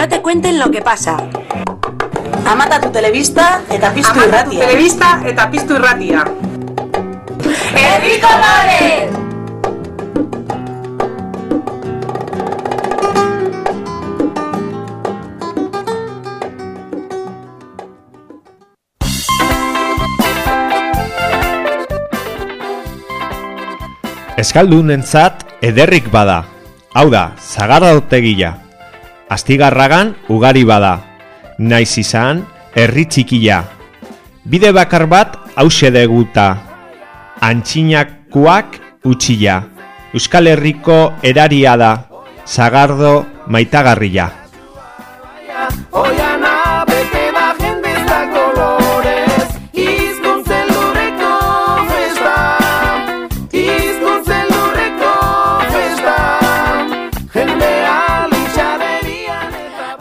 no te cuenten lo que pasa. Amata tu televista eta piztu Amata tu irratia. telebista eta piztu irratia. Herri kolore! Eskaldunentzat ederrik bada. Hau da, zagardotegia. Astigarragan ugari bada. Naiz izan, herri txikia. Bide bakar bat hause deguta. Antxinakuak utxila. Euskal Herriko eraria da. Zagardo maitagarria.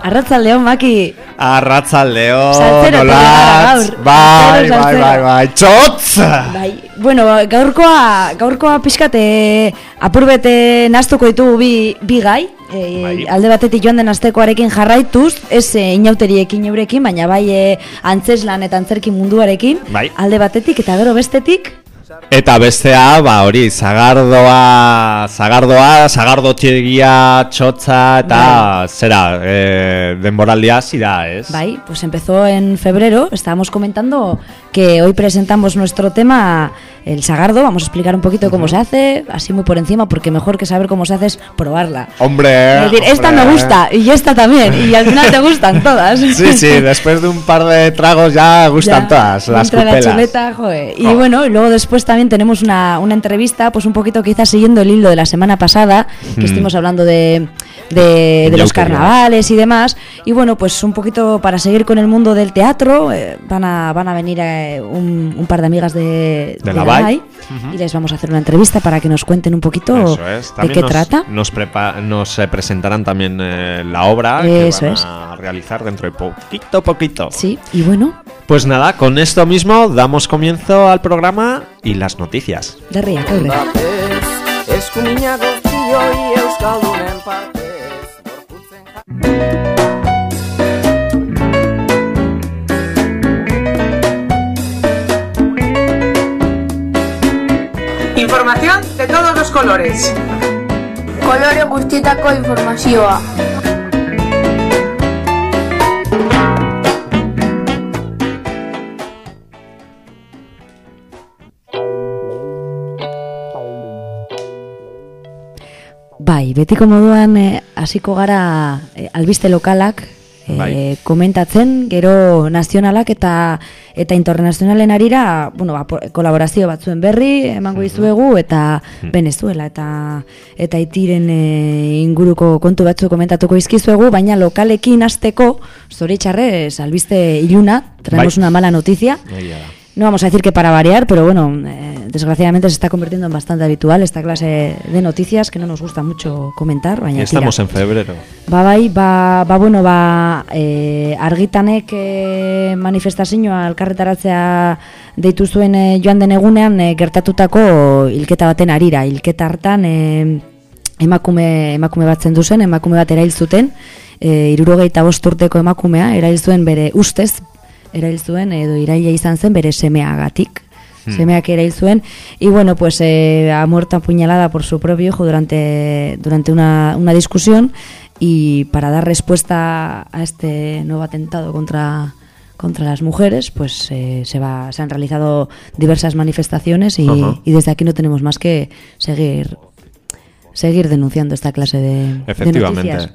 Arratzaldeon, Maki. Arratzaldeo, Saltzero nolatz, gara gaur. bai, bai, saltzero. bai, bai, txotz! Bai, bueno, gaurkoa, gaurkoa pixkate apurbete naztuko ditugu bi, bi gai. E, Bai. alde batetik joan den astekoarekin jarraituz, ez e, inauteriekin eurekin, baina bai e, antzeslan eta antzerki munduarekin. Bai. Alde batetik eta gero bestetik, Eta bestea, ba hori, zagardoa, zagardoa, zagardotxegia, txotza, eta zera, e, denboraldia hasi da, ez? Bai, pues empezó en febrero. Estábamos comentando que hoy presentamos nuestro tema, el sagardo. Vamos a explicar un poquito cómo se hace, así muy por encima, porque mejor que saber cómo se hace es probarla. Hombre, Es decir, esta me gusta y esta también, y al final te gustan todas. Sí, sí, después de un par de tragos ya gustan Ya, todas las entra la cupelas. chuleta. Y Oh. bueno, y luego después también tenemos una, una entrevista, pues un poquito quizás siguiendo el hilo de la semana pasada, que Mm. estuvimos hablando de, de, de los carnavales y demás. Y bueno, pues un poquito para seguir con el mundo del teatro, eh, van, a, van a venir eh, un, un par de amigas de, De la Vall. y les vamos a hacer una entrevista para que nos cuenten un poquito Eso es. de qué nos, trata. Nos, prepa- nos eh, presentarán también eh, la obra Eso que van es. a realizar dentro de poquito, poquito. Sí, y bueno, Pues nada, con esto mismo damos comienzo al programa y las noticias. de ría, que Información de todos los colores. kolore guztietako informazioa. Bai, betiko moduan eh, hasiko gara eh, albiste lokalak eh, Bai. komentatzen, gero nazionalak eta eta internazionalen arira, bueno, ba, kolaborazio batzuen berri emango dizuegu eta Venezuela eta eta itiren inguruko kontu batzu komentatuko izkizuegu, baina lokalekin hasteko zoritxarrez albiste iluna, traemos Bai. una mala noticia. Egia da. No vamos a decir que para variar, pero bueno, eh, desgraciadamente se está convirtiendo en bastante habitual esta clase de noticias que no nos gusta mucho comentar, baina estamos tira. en febrero. Ba bai, ba, ba bueno, ba, e, argitanek e, manifestazioa alkarretaratzea deitu zuen e, joan den egunean e, gertatutako hilketa baten arira. Hilketa hartan e, emakume, emakume bat zendu zen, emakume bat erail zuten, e, irurogeita bost urteko emakumea, erail zuen bere ustez, erail zuen edo iraila izan zen bere semeagatik. Semeak erail zuen y bueno, pues eh, ha muerto apuñalada por su propio hijo durante, durante una, una discusión y para dar respuesta a este nuevo atentado contra contra las mujeres, pues eh, se va, se han realizado diversas manifestaciones y, y desde aquí no tenemos más que seguir seguir denunciando esta clase de, de Efectivamente. noticias.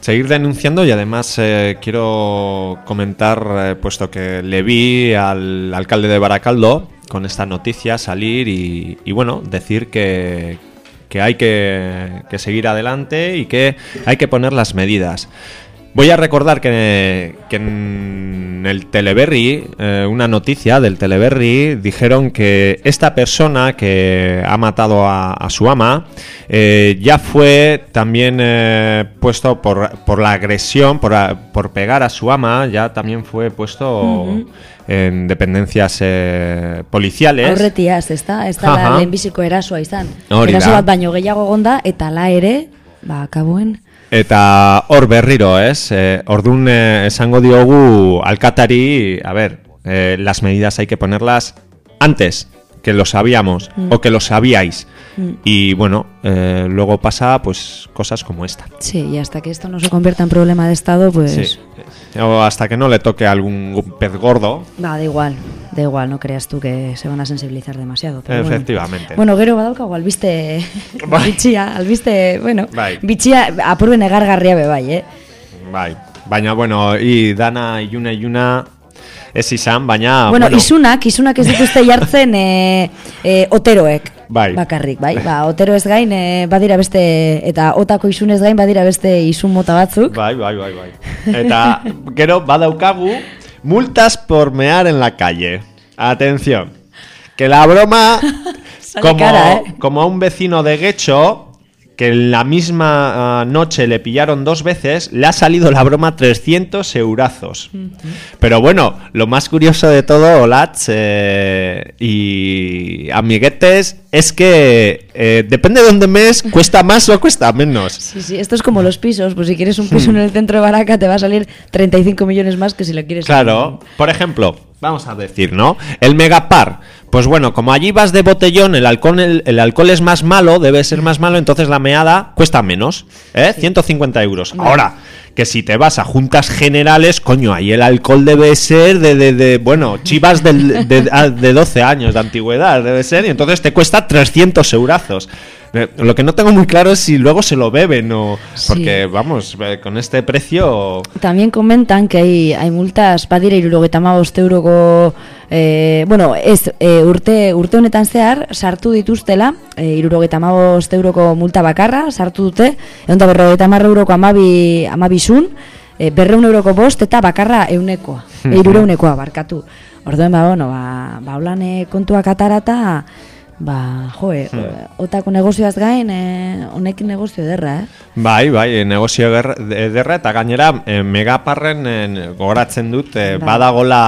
Seguir denunciando y además eh, quiero comentar, eh, puesto que le vi al alcalde de Baracaldo con esta noticia salir y, bueno, decir que, que hay que seguir adelante y que hay que poner las medidas. Voy a recordar que, que en el Teleberry, eh, una noticia del Teleberry, dijeron que esta persona que ha matado a, a su ama eh, ya fue también eh, puesto por, por la agresión, por, por pegar a su ama, ya también fue puesto en dependencias eh, policiales. Aurretiaz, ez da? Ez da lehenbiziko erasoa izan. Hori da. Eraso bat baino gehiago gonda, eta la ere, ba, akaboen, Eta hor berriro, ez? Eh, ordun eh, esango diogu alkatari, a ver, eh, las medidas hay que ponerlas antes que lo sabíamos o que lo sabíais. Y bueno, eh, luego pasa pues cosas como esta. Sí, y hasta que esto no se convierta en problema de Estado, pues... Sí. O hasta que no le toque a algún pez gordo. Va, da igual, da igual, no creas tú que se van a sensibilizar demasiado. Pero bueno. Efectivamente. Bueno, gero badaukagu albiste bitxia, albiste, bueno, Bai. bitxia apurbe negargarria be bai, eh? Bai. Baina, bueno, y dana iluna iluna ez izan, baina... bueno, isunak, isunak ez dituzte jartzen e, e, oteroek. Bai. Bakarrik, bai. Ba, otero ez gain, e, badira beste, eta otako isun ez gain, badira beste isun mota batzuk. Bai, bai, bai, bai. Eta gero badaukagu multas por mear en la calle. Atención. Que la broma como, cara, ¿eh? como a un vecino de Guecho que en la misma ah, noche le pillaron dos veces, le ha salido la broma 300 eurazos. Pero bueno, lo más curioso de todo, Olats eh, y amiguetes, es que eh, depende de dónde mes, cuesta más o cuesta menos. Sí, sí, esto es como los pisos, pues si quieres un Hmm. piso en el centro de Baraca te va a salir 35 millones más que si lo quieres Claro, por ejemplo, vamos a decir, ¿no? El megapar. Pues bueno, como allí vas de botellón, el alcohol, el, el alcohol es más malo, debe ser más malo, entonces la meada cuesta menos, ¿eh? 150 euros. Ahora, que si te vas a juntas generales, coño, ahí el alcohol debe ser de, de, de, bueno, chivas del- de, ah, de 12 años de antigüedad, debe ser, y entonces te cuesta 300 eurazos. Eh, Lo que no tengo muy claro es si luego se lo beben o... Sí. Porque, vamos, eh, con este precio... También comentan que hay, hay multas badira irurogeita hamabost euroko eh, bueno, ez, eh, urte, urte honetan zehar sartu dituztela eh, irurogeita euroko multa bakarra sartu dute egon da berrogeita hamar euroko amabi, amabisun eh, berreun euroko bost eta bakarra eunekoa e, irureunekoa barkatu Orduan, ba, bueno, ba, ba kontuak atarata ba, jo, eh, otako negozioaz gain, eh, honekin negozio derra, eh? Bai, bai, negozio eder- ederra eta gainera e, megaparren e, gogoratzen dut e, Bai. badagola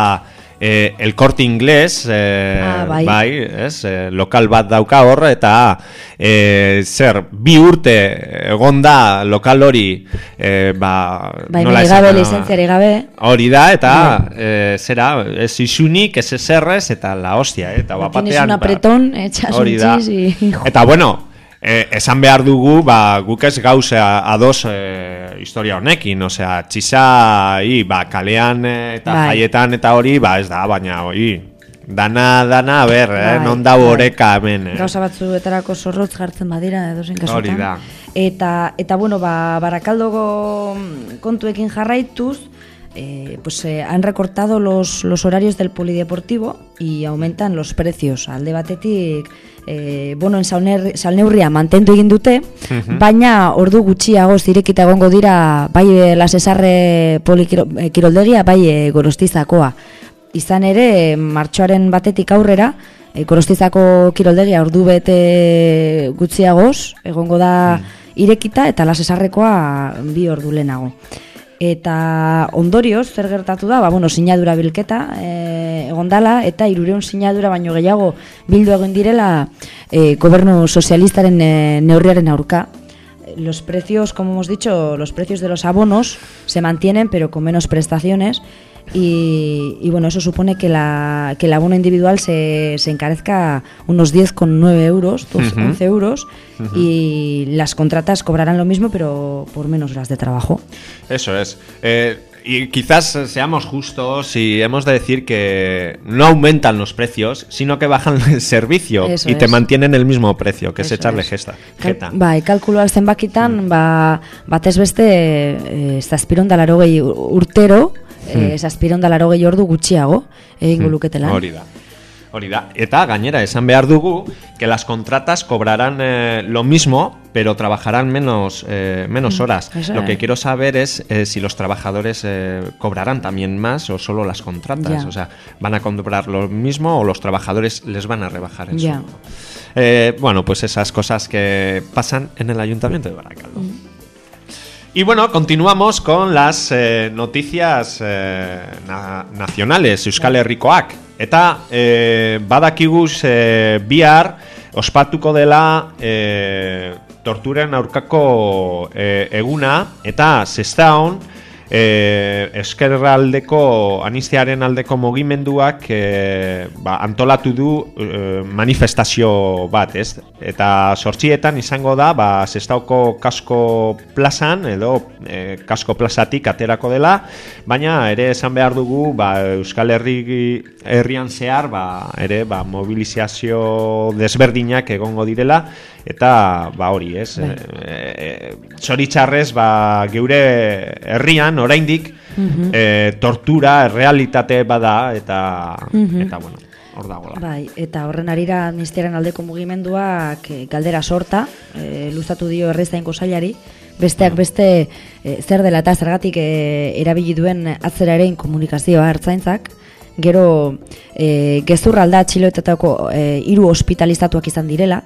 e, el corte inglés e, Ah, bai. ez, e, lokal bat dauka hor eta e, zer, bi urte egon da lokal hori e, ba, Bai, nola gabe, esan, lizentziari gabe, Hori da, eta e, zera, ez isunik, ez eserrez, eta la hostia, eh, eta Tienes bapatean... un ba, apretón, echas un hori da. chis y... Eta bueno, eh, esan behar dugu, ba, guk ez gauza ados eh, historia honekin, osea, txisa, hi, ba, kalean eh, eta Bai. jaietan eta hori, ba, ez da, baina, hori, dana, dana, ber, eh, Bai, non dau bai. oreka hemen, eh. Gauza batzuetarako zorrotz jartzen badira edozein kasutan. Hori da. Eta, eta bueno, ba, barakaldoko mm, kontuekin jarraituz, eh, pues eh, han recortado los, los horarios del polideportivo y aumentan los precios. Alde batetik, eh, bueno, en salner, salneurria mantendu egin dute, baina ordu gutxiago zirekita egongo dira bai eh, lasesarre polikiroldegia, bai eh, gorostizakoa. Izan ere, martxoaren batetik aurrera, e, korostizako kiroldegia ordu bete gutxiagoz, egongo da irekita eta lasesarrekoa bi ordu lehenago. Eta ondorioz, zer gertatu da, ba, bueno, sinadura bilketa e, egon dala, eta irureun sinadura baino gehiago bildu egin direla e, gobernu sozialistaren e, neurriaren aurka. Los precios, como hemos dicho, los precios de los abonos se mantienen, pero con menos prestaciones. Y, y bueno, eso supone que, la, que el abono individual se, se encarezca unos 10,9 euros, dos- Ujú. 11 euros, y las contratas cobrarán lo mismo, pero por menos horas de trabajo. Eso es. Eh, y quizás seamos justos y hemos de decir que no aumentan los precios, sino que bajan el servicio Eso y te mantienen el mismo precio, que es echarle es. gesta. Kal, jeta. bai, kalkuloa zenbakitan, ba, batez beste e, zazpiron da larogei urtero, e, zazpiron da larogei ordu gutxiago, egingo luketela. Hmm. Hori da. Hori da. Eta gainera esan behar dugu que las contratas cobrarán eh, lo mismo, pero trabajarán menos, eh, menos horas. Mm, eso Lo que quiero saber es eh, si los trabajadores eh, cobrarán también más o solo las contratas. Ya. O sea, ¿van a cobrar lo mismo o los trabajadores les van a rebajar el Ya. sueldo? Eh, bueno, pues esas cosas que pasan en el Ayuntamiento de Baracaldo. Mm. Y bueno, continuamos con las eh, noticias eh, na- nacionales, Euskal Herrikoak. Eta eh, badakiguz eh, bihar ospatuko dela eh, torturen aurkako e, eguna eta e, eskerraldeko anistearen aldeko mugimenduak e, ba, antolatu du e, manifestazio bat, ez? Eta sortxietan izango da, ba, zestauko kasko plazan, edo e, kasko plazatik aterako dela, baina ere esan behar dugu, ba, Euskal Herri herrian zehar, ba, ere, ba, mobilizazio desberdinak egongo direla, eta ba hori, ez? Bai. E, e, ba, geure herrian, oraindik, e, tortura, realitate bada, eta, eta bueno, hor dagoela. Bai, eta horren arira ministerian aldeko mugimenduak eh, galdera sorta, e, luzatu dio erreztainko sailari, besteak beste eh, zer dela eta zergatik e, erabili duen atzeraren komunikazioa hartzaintzak, gero e, gezurra alda atxiloetetako e, hiru ospitalizatuak izan direla,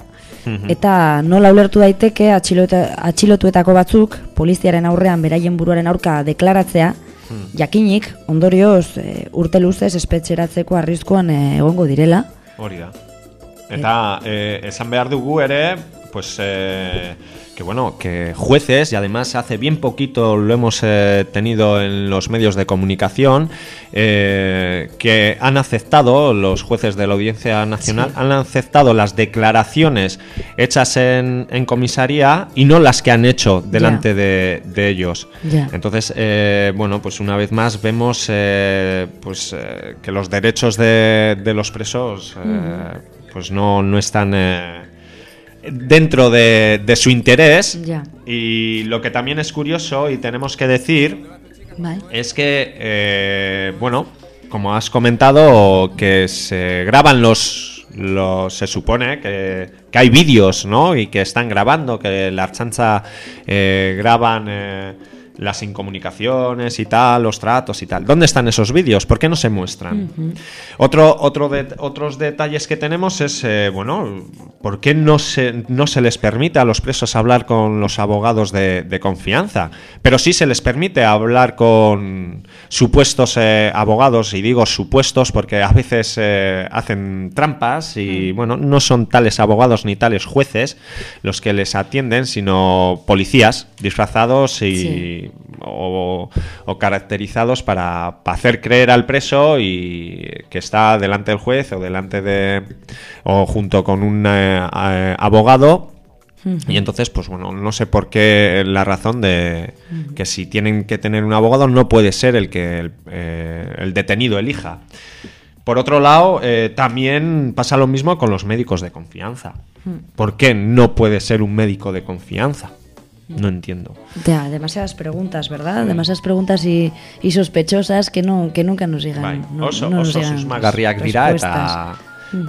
eta nola ulertu daiteke atxilotuetako batzuk poliziaren aurrean beraien buruaren aurka deklaratzea, jakinik, ondorioz e, urte luzez espetxeratzeko arriskuan e, egongo direla. Hori da. Eta eh, esan behar dugu ere, pues eh, que bueno, que jueces, y además hace bien poquito lo hemos eh, tenido en los medios de comunicación, eh, que han aceptado, los jueces de la Audiencia Nacional, han aceptado las declaraciones hechas en, en comisaría y no las que han hecho delante de, de ellos. Entonces, eh, bueno, pues una vez más vemos eh, pues eh, que los derechos de, de los presos eh, pues no, no están eh, dentro de, de su interés. Ya. Y lo que también es curioso y tenemos que decir es que, eh, bueno, como has comentado, que se graban los, los se supone que, que hay vídeos, ¿no? Y que están grabando, que la Archanza eh, graban eh, las incomunicaciones y tal, los tratos y tal. ¿Dónde están esos vídeos? ¿Por qué no se muestran? Otro, otro de, otros detalles que tenemos es, eh, bueno, ¿por qué no se, no se les permite a los presos hablar con los abogados de, de confianza? Pero sí se les permite hablar con supuestos eh, abogados, y digo supuestos porque a veces eh, hacen trampas y, bueno, no son tales abogados ni tales jueces los que les atienden, sino policías disfrazados y Sí. O, o caracterizados para, para hacer creer al preso y que está delante del juez o delante de o junto con un eh, eh, abogado y entonces pues bueno no sé por qué la razón de que si tienen que tener un abogado no puede ser el que el, eh, el detenido elija por otro lado, eh, también pasa lo mismo con los médicos de confianza. ¿Por qué no puede ser un médico de confianza? No entiendo. Ya, demasiadas preguntas, ¿verdad? Demasiadas preguntas y, y sospechosas que no que nunca nos llegan. Bai, no, oso, no nos oso llegan susmagarriak dira eta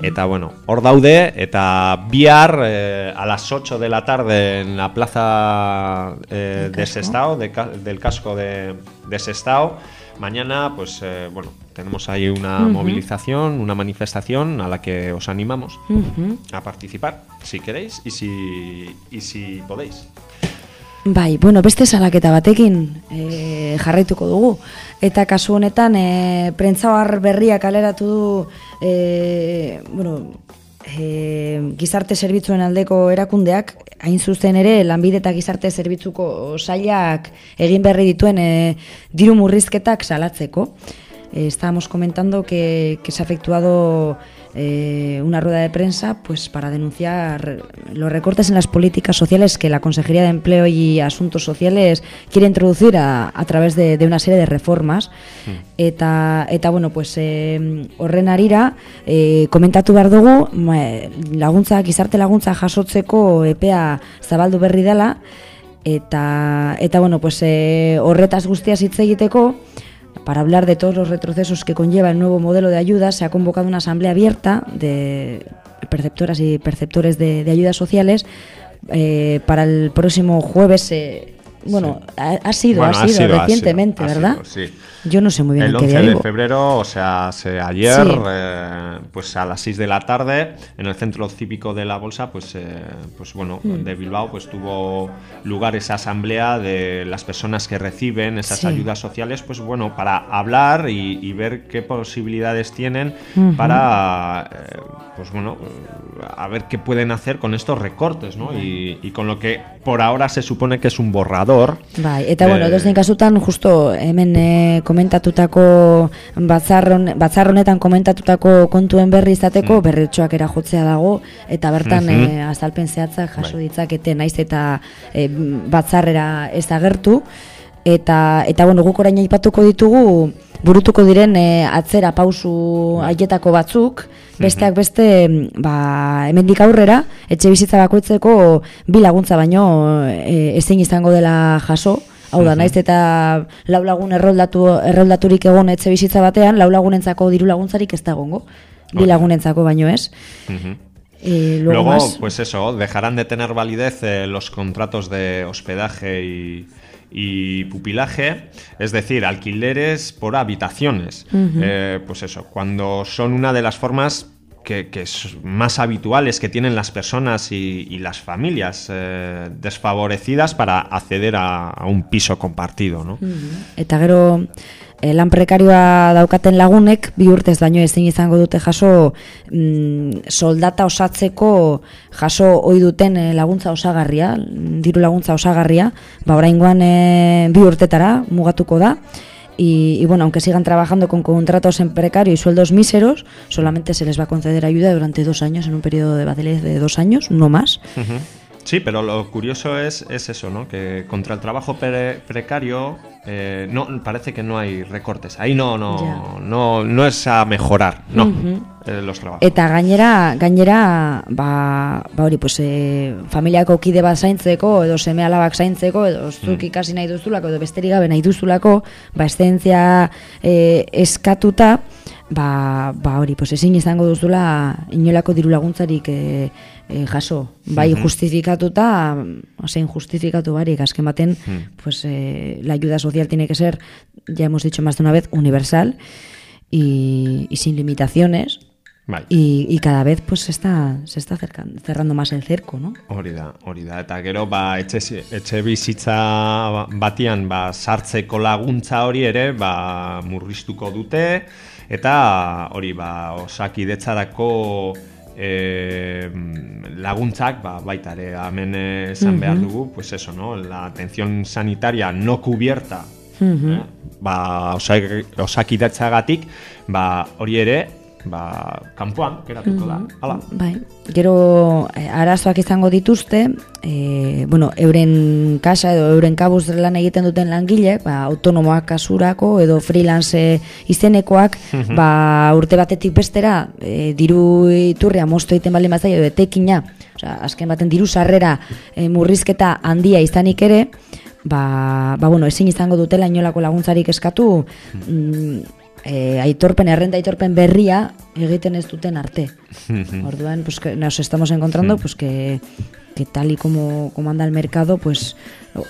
eta bueno, hor daude eta bihar eh, a las 8 de la tarde en la plaza eh, Del de casco. Sestao, de del casco de, de Sestao. Mañana, pues eh, bueno, tenemos ahí una movilización, una manifestación a la que os animamos Ujú. a participar, si queréis y si, y si podéis. Bai, bueno, beste salaketa batekin e, jarraituko dugu. Eta kasu honetan, e, prentzabar berriak aleratu du, e, bueno, e, gizarte zerbitzuen aldeko erakundeak, hain zuzen ere, lanbide eta gizarte zerbitzuko sailak egin berri dituen e, diru murrizketak salatzeko. Eh, estábamos comentando que, que se ha efectuado eh, una rueda de prensa pues para denunciar los recortes en las políticas sociales que la Consejería de Empleo y Asuntos Sociales quiere introducir a, a través de, de una serie de reformas. Eta, eta bueno, pues, eh, horren arira, eh, komentatu behar dugu, laguntza, gizarte laguntza jasotzeko epea zabaldu berri dela, eta, eta bueno, pues, eh, horretaz guztiaz hitz egiteko, para hablar de todos los retrocesos que conlleva el nuevo modelo de ayudas, se ha convocado una asamblea abierta de perceptoras y perceptores de, de ayudas sociales eh, para el próximo jueves eh, bueno, ha, ha sido, Bueno, ha, sido recientemente, ha sido, ¿verdad? sido, sí. Yo no sé muy bien El en qué 11 día de febrero, o sea, se- ayer, Sí. eh, pues a las 6 de la tarde, en el centro cívico de la Bolsa, pues, eh, pues bueno, Mm. de Bilbao, pues tuvo lugar esa asamblea de las personas que reciben esas Sí. ayudas sociales, pues bueno, para hablar y, y ver qué posibilidades tienen para, eh, pues bueno, eh, a ver qué pueden hacer con estos recortes, ¿no? Y, y con lo que por ahora se supone que es un borrador. Bai, eta bueno, edozein kasutan justo hemen e, komentatutako batzar, hone- batzar honetan komentatutako kontuen berri izateko Mm. berretxoak erajotzea dago eta bertan Mhm. e, azalpen zehatzak jaso Bai. ditzakete naiz eta e, batzarrera ez agertu eta eta bueno, guk orain aipatuko ditugu burutuko diren e, atzera pausu haietako batzuk besteak beste ba, hemendik aurrera etxe bizitza bakoitzeko bi laguntza baino e, ezin izango dela jaso Hau da, naiz eta lau lagun erroldatu, erroldaturik egon etxe bizitza batean, lau lagunentzako diru laguntzarik ez da egongo. Bi lagunentzako baino ez. Ujú. Eh, luego, Luego, más, pues eso, dejarán de tener validez eh, los contratos de hospedaje y, y pupilaje, es decir, alquileres por habitaciones. Ujú. Eh, pues eso, cuando son una de las formas que, que es más habituales que tienen las personas y, y las familias eh, desfavorecidas para acceder a, a un piso compartido, ¿no? Eta gero e, lan prekarioa daukaten lagunek bi urtez baino ezin izango dute jaso mm, soldata osatzeko jaso ohi duten e, laguntza osagarria, diru laguntza osagarria, ba oraingoan e, bi urtetara mugatuko da. Y, y bueno, aunque sigan trabajando con contratos en precario y sueldos míseros, solamente se les va a conceder ayuda durante dos años, en un periodo de validez de dos años, no más. Sí, pero lo curioso es, es eso, ¿no? Que contra el trabajo pre- precario eh, no parece que no hay recortes. Ahí no, no, no, no es a mejorar, no, eh, los trabajos. Eta gainera, gainera, ba, ba hori, pues, e, familiako kide bat zaintzeko, edo seme alabak zaintzeko, edo zuk ikasi nahi duzulako, edo besterik gabe nahi duzulako, ba, e, eskatuta, ba, ba hori, pues, ezin izango duzula inolako diru laguntzarik e, e, jaso. Bai Mhm. justifikatuta, zein justifikatu barik, azken baten, Hmm. pues, eh, la ayuda social tiene que ser, ya hemos dicho más de una vez, universal y, y sin limitaciones. Bai. Y, y cada vez pues se está, se está acercando, cerrando más el cerco, ¿no? Hori da, hori da. Eta gero, ba, etxe, etxe bizitza batian, ba, sartzeko laguntza hori ere, ba, murriztuko dute, eta hori, ba, osakidetzarako eh, laguntzak, ba, baita ere, hemen esan behar dugu, pues eso, no? La atención sanitaria no cubierta, eh? ba, osak, osakidetzagatik, ba, hori ere, ba, kanpoan, geratuko da. Hala. Bai. Gero eh, arazoak izango dituzte, eh, bueno, euren kasa edo euren kabuz lan egiten duten langile, ba, autonomoak kasurako edo freelance izenekoak, ba, urte batetik bestera, eh, diru iturria mosto egiten baldin bazaio edo etekina, osea, azken baten diru sarrera eh, murrizketa handia izanik ere, ba, ba bueno, ezin izango dutela inolako laguntzarik eskatu, mm, eh, aitorpen, errenta aitorpen berria egiten ez duten arte. Orduan, pues que nos estamos encontrando pues que, que tal y como, como anda el mercado, pues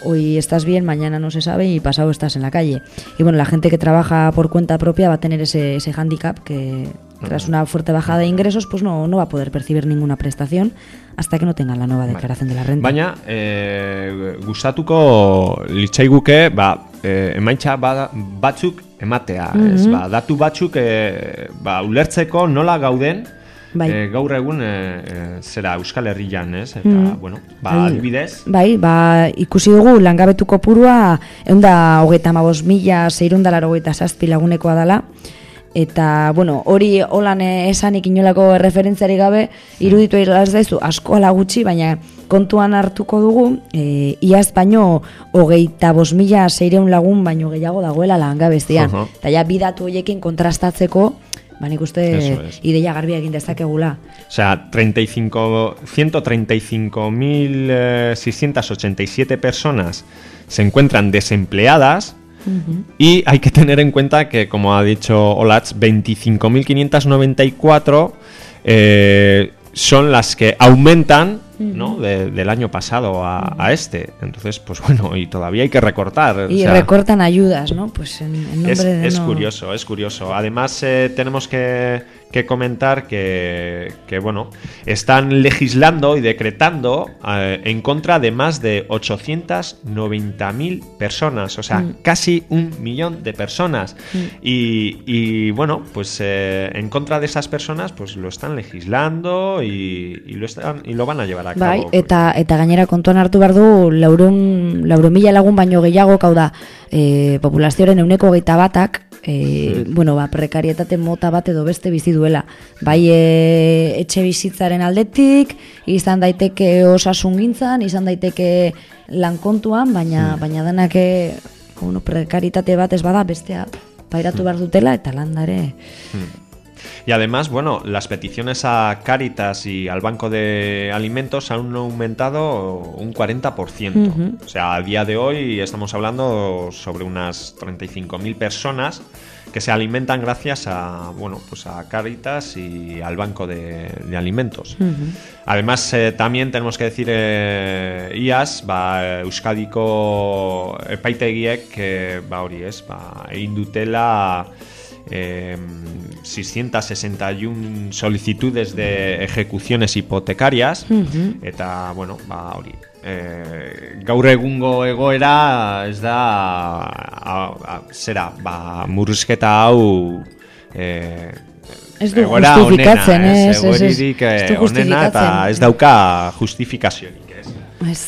hoy estás bien, mañana no se sabe y pasado estás en la calle. Y bueno, la gente que trabaja por cuenta propia va a tener ese, ese hándicap que tras una fuerte bajada de ingresos, pues no, no va a poder percibir ninguna prestación hasta que no tengan la nueva declaración de la renta. Baina, e, gustatuko litzaiguke, ba, e, emaitza ba, batzuk ematea, ez, Mhm. ba, datu batzuk e, ba, ulertzeko nola gauden, Bai. e, gaur egun e, e, zera Euskal Herrian, ez, eta, Mhm. bueno, ba, Bai. adibidez, Bai, ba, ikusi dugu langabetu kopurua eunda hogeita amabos mila zeirundalaro hogeita zazpi lagunekoa dela, eta, bueno, hori holan esanik inolako referentziari gabe, iruditu ez daizu asko ala gutxi, baina kontuan hartuko dugu, e, iaz baino hogeita bos mila zeireun lagun baino gehiago dagoela langabezian. Eta ja, bidatu horiekin kontrastatzeko, ba, nik uste es. ideia garbia egin dezakegula. o sea, 35, 135.687 personas se encuentran desempleadas y hay que tener en cuenta que, como ha dicho Olach, 25.594 eh, son las que aumentan ¿no? De- del año pasado a, a este. Entonces, pues bueno, y todavía hay que recortar. o Y sea, recortan ayudas, ¿no? Pues en, en nombre es, de es no- curioso, es curioso. Además, eh, tenemos que, que comentar que, que, bueno, están legislando y decretando eh, en contra de más de 890.000 personas, o sea, Mm. casi un millón de personas. Mm. Y, y, bueno, pues eh, en contra de esas personas, pues lo están legislando y, y lo, están, y lo van a llevar a cabo. Bai, eta eta gainera kontuan hartu behar du laurun, laurun mila lagun baino gehiago, hau da, e, populazioaren euneko geita batak, e, bueno, ba, prekarietate mota bat edo beste bizi duela. Bai, e, etxe bizitzaren aldetik, izan daiteke osasun gintzan, izan daiteke lan kontuan, baina, baina denak, e, bueno, prekaritate bat ez bada bestea pairatu behar dutela eta landare. Y además, bueno, las peticiones a Caritas y al Banco de Alimentos han aumentado un 40%. Ujú. O sea, a día de hoy estamos hablando sobre unas 35.000 personas que se alimentan gracias a, bueno, pues a Caritas y al Banco de, de Alimentos. Además, eh, también tenemos que decir, eh, IAS, ba, Euskadiko epaitegiek, eh, ba, hori ez, ba, egin dutela eh, 661 solicitudes de ejecuciones hipotecarias, Mhm. eta, bueno, ba, hori, eh, gaur egungo egoera ez da, a, a, zera, ba, murrizketa hau... Eh, Ez du egoera justifikatzen, onena, ez, ez, ez. eh, Ez du onena eta ez dauka justifikaziorik, ez? Ez,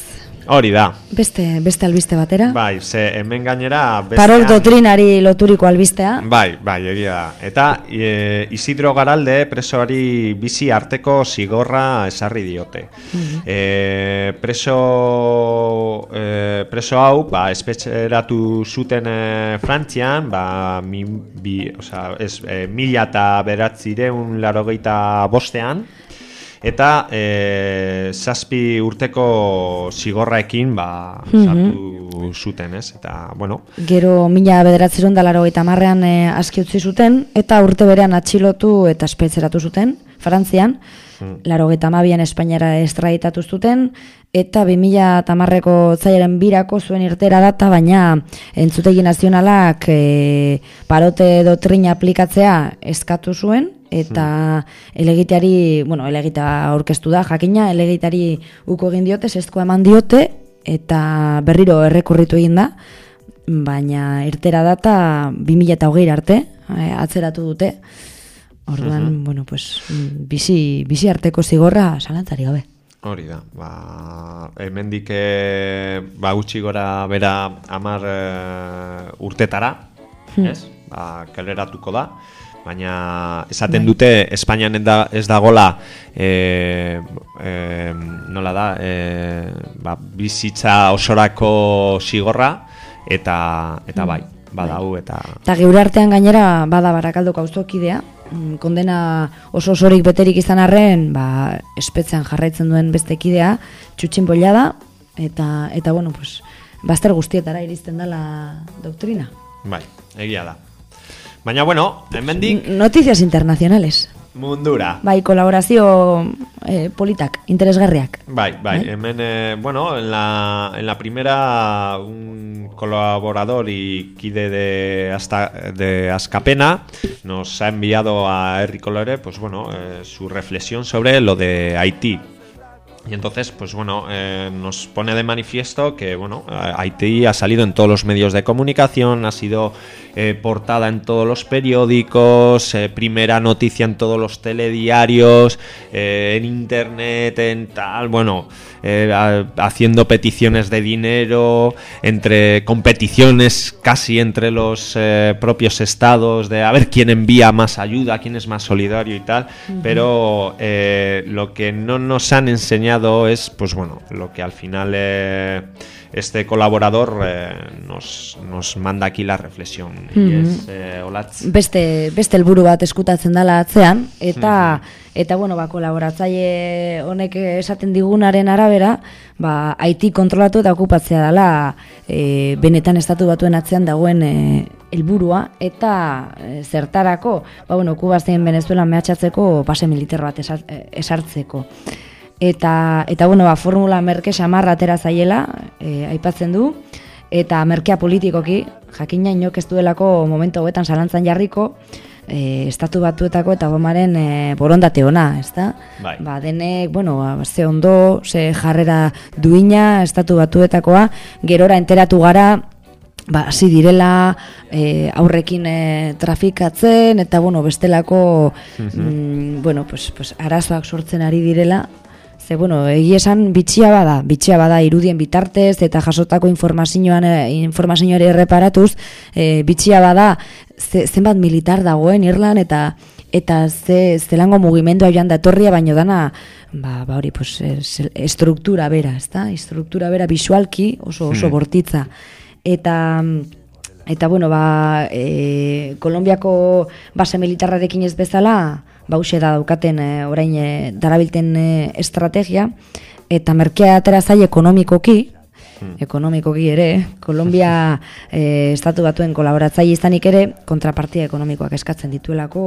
Hori da. beste, beste albiste batera. Bai, ze hemen gainera bestean- Parol doktrinari loturiko albistea. Bai, bai, egia da. Eta e, Isidro Garalde presoari bizi arteko zigorra esarri diote. e, preso, e, preso hau, ba, espetxeratu zuten e, Frantzian, ba, mi, bi, osea, ez, e, mila eta beratzireun larogeita bostean, eta e, zazpi urteko zigorraekin ba, sartu zuten, ez? Eta, bueno, Gero mila bederatzeron da laro eta marrean e, aski utzi zuten, eta urte berean atxilotu eta espetzeratu zuten, Frantzian, laro eta mabian Espainiara estraditatu zuten, eta 2000 tamarreko zailaren birako zuen irtera data, baina entzutegi nazionalak e, parote dotrina aplikatzea eskatu zuen, eta elegiteari, bueno, elegita aurkeztu da, jakina, elegitari uko egin diote, zestkoa eman diote, eta berriro errekurritu egin da, baina irtera data 2008 arte, eh, atzeratu dute. Orduan, bueno, pues, bizi, bizi arteko zigorra salantzari gabe. Hori da, ba, hemendik e, ba, gutxi gora bera amar e, urtetara, ez? Ba, kaleratuko da, baina esaten dute Espainian ez da, ez dagola e, e, nola da, e, ba, bizitza osorako zigorra, eta, eta bai, badau, eta... Eta geure artean gainera bada barakaldoko auzokidea, mm, kondena oso osorik beterik izan arren, ba, espetzean jarraitzen duen beste kidea, txutxin da, eta, eta bueno, pues, bazter guztietara iristen dela doktrina. Bai, egia da. Baina, bueno, hemendik Noticias internacionales. mundura. Bai, kolaborazio eh, politak, interesgarriak. Bai, bai, Bai. hemen, eh, bueno, en la, en la primera un colaborador y kide de, hasta, de Ascapena nos ha enviado a Henry Colore, pues bueno, eh, su reflexión sobre lo de Haití. Y entonces, pues bueno, eh, nos pone de manifiesto que, bueno, eh, Haití ha salido en todos los medios de comunicación, ha sido eh, portada en todos los periódicos, eh, primera noticia en todos los telediarios, eh, en internet, en tal, bueno, a- haciendo peticiones de dinero, entre competiciones casi entre los propios estados de a ver quién envía más ayuda, quién es más solidario y tal, pero lo que no nos han enseñado es, pues bueno, lo que al final este colaborador eh, nos, nos manda aquí la reflexión. Y es, eh, Olatz, Beste, beste helburu bat eskutatzen dala atzean, eta, eta bueno, ba, kolaboratzaile honek esaten digunaren arabera, ba, IT kontrolatu eta okupatzea dela e, benetan estatu batuen atzean dagoen e, helburua eta e, zertarako, ba, bueno, Kuba zein Venezuela mehatxatzeko base militar bat e, esartzeko. Eta, eta bueno, ba, formula merke samarra atera zaiela, e, aipatzen du, eta merkea politikoki, jakina inok ez duelako momentu hauetan zalantzan jarriko, e, estatu batuetako eta gomaren e, borondate ona, ezta? Bai. Ba, denek, bueno, ba, ze ondo, ze jarrera duina, estatu batuetakoa, gerora enteratu gara, ba, hasi direla e, aurrekin e, trafikatzen, eta, bueno, bestelako, mm, bueno, pues, pues, arazoak sortzen ari direla, Ze, bueno, egi esan bitxia bada, bitxia bada irudien bitartez eta jasotako informazioan eh, informazioari erreparatuz, e, bitxia bada ze, zenbat militar dagoen Irlan eta eta ze zelango mugimendua joan datorria baino dana ba, ba hori pues es, estruktura bera, ezta? Estruktura bera visualki oso oso Hmm. bortitza. Eta Eta bueno, ba, e, Kolombiako base militarrarekin ez bezala, bause da daukaten e, orain e, darabilten e, estrategia, eta merkea atera zai ekonomikoki, ekonomikoki ere, Kolombia e, estatu batuen kolaboratzaile izanik ere, kontrapartia ekonomikoak eskatzen dituelako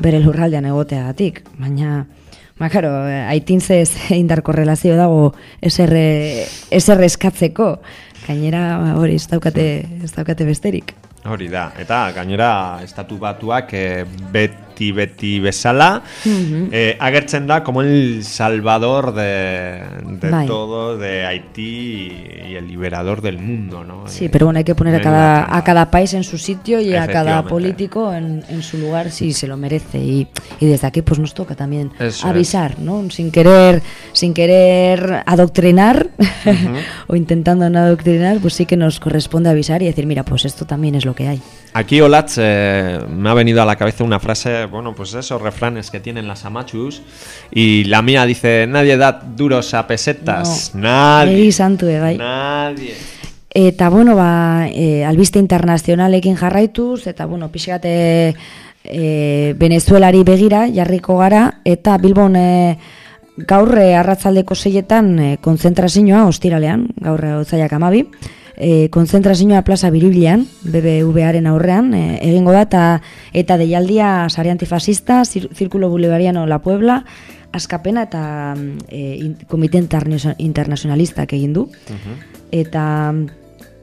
bere lurraldean egoteagatik, baina Ba, karo, haitin ze ze indar korrelazio dago eserre, eserre eskatzeko. Gainera, hori, ez daukate, ez daukate besterik. Hori da, eta gainera estatu batuak eh, beti beti bezala eh, agertzen da como el salvador de, de Bai. todo, de Haití y el liberador del mundo, ¿no? Sí, Eh, pero bueno, hay que poner a en cada, a cada país en su sitio y a cada político en, en su lugar si se lo merece. Y, y desde aquí pues nos toca también Eso avisar, ¿no? Sin querer, sin querer adoctrinar o intentando no adoctrinar, pues sí que nos corresponde avisar y decir, mira, pues esto también es lo que hay. Aquí, Olatz, eh, me ha venido a la cabeza una frase, bueno, pues esos refranes que tienen las amachus, y la mía dice, nadie da duros a pesetas, No. nadie, Egi santue, bai. nadie. Eta bueno, ba, e, albiste internazionalekin jarraituz, eta bueno, pixkat e, e, Venezuelari begira jarriko gara, eta Bilbon e, gaur e, arratzaldeko seietan e, konzentrazioa, ostiralean, gaur e, otzaiak amabi, e, konzentrazioa plaza biribilean, BBVaren aurrean, e, egingo da, eta, eta deialdia sare antifasista, zir, Zirkulo Bolivariano La Puebla, askapena eta e, in, komite Interna- internazionalistak egin du. Eta,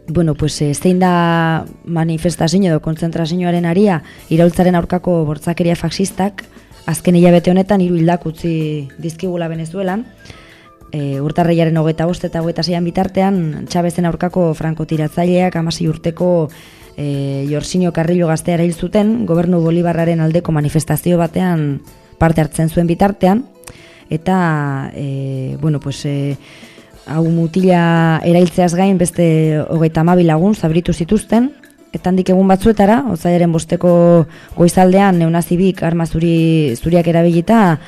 bueno, pues, eh, zein da manifestazio edo kontzentrazioaren aria iraultzaren aurkako bortzakeria faxistak, azken hilabete honetan hiru hildak utzi dizkigula Venezuelan, e, urtarreiaren hogeita bost eta hogeita zeian bitartean, Txabezen aurkako frankotiratzaileak amasi urteko e, Jorsinio Carrillo gazteara hil zuten, gobernu Bolibarraren aldeko manifestazio batean parte hartzen zuen bitartean, eta, e, bueno, pues, e, hau mutila erailtzeaz gain beste hogeita amabi lagun zabritu zituzten, eta handik egun batzuetara, otzaiaren bosteko goizaldean neunazibik arma zuri, zuriak erabilita,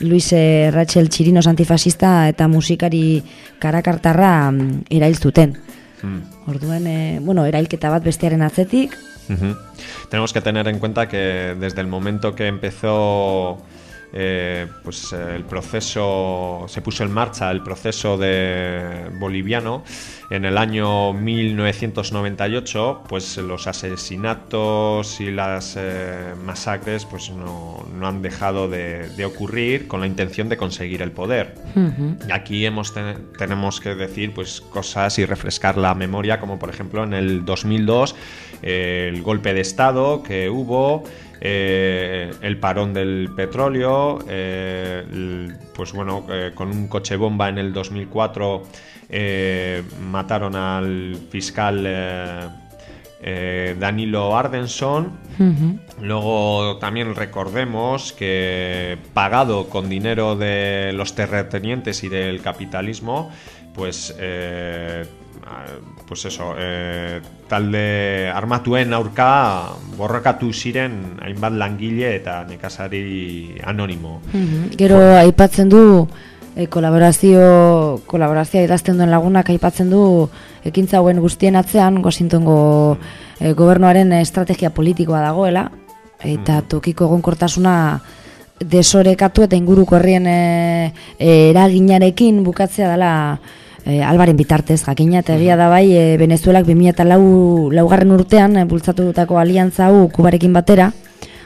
Luis eh, Rachel Chirinos antifasista eta musikari karakartarra mm, erail zuten. Orduan, eh, bueno, erailketa bat bestearen atzetik, Ujú. Tenemos que tener en cuenta que desde el momento que empezó eh, pues eh, el proceso, se puso en marcha el proceso de boliviano en el año 1998, pues los asesinatos y las eh, masacres pues no, no han dejado de, de ocurrir con la intención de conseguir el poder. Y aquí hemos te- tenemos que decir pues cosas y refrescar la memoria, como por ejemplo en el 2002 eh, el golpe de estado que hubo, eh, el parón del petróleo, eh, el- pues bueno, eh, con un coche bomba en el 2004 eh, mataron al fiscal eh, Danilo Ardenson. Luego también recordemos que pagado con dinero de los terratenientes y del capitalismo, pues eh, ah, pues eso, eh, talde armatuen aurka borrokatu ziren hainbat langile eta nekazari anonimo. Mhm. Gero aipatzen du e, kolaborazio kolaborazioa idazten duen lagunak aipatzen du ekintza hauen guztien atzean Washingtongo e, gobernuaren estrategia politikoa dagoela eta tokiko egonkortasuna desorekatu eta inguruko herrien e, eraginarekin bukatzea dela e, albaren bitartez jakina eta egia da bai e, Venezuelak 2004 laugarren urtean e, bultzatutako aliantza hau Kubarekin batera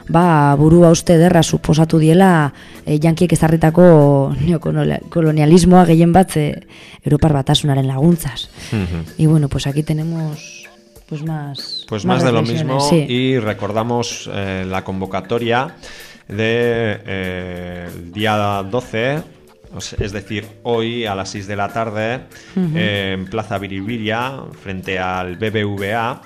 ba, burua uste derra suposatu diela e, jankiek ezarritako neokolonialismoa gehien bat e, Europar batasunaren laguntzas. Y bueno, pues aquí tenemos pues más Pues más, de lo mismo sí. y recordamos eh, la convocatoria de eh, el día 12, o sea, es decir, hoy a las 6 de la tarde eh, en Plaza Biribiria, frente al BBVA,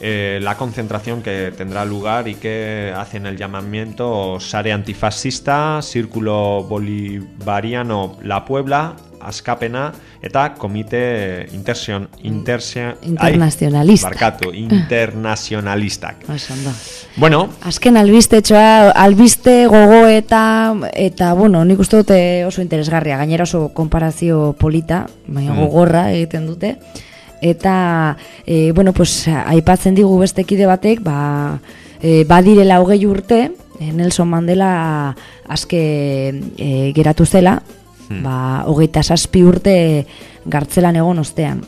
eh, la concentración que tendrá lugar y que hacen el llamamiento Sare Antifascista, Círculo Bolivariano La Puebla, Askapena eta Komite Intersion, intersia, Internacionalista. Ai, barkatu, internacionalistak. Oso ondo. Bueno, Azken albistetxoa, albiste gogo eta, eta bueno, nik uste dute oso interesgarria, gainera oso konparazio polita, baina Mm. gogorra egiten dute, eta, e, bueno, pues, aipatzen digu beste kide batek, ba, e, badirela hogei urte, e, Nelson Mandela azke e, geratu zela, ba, hogeita zazpi urte gartzelan egon ostean.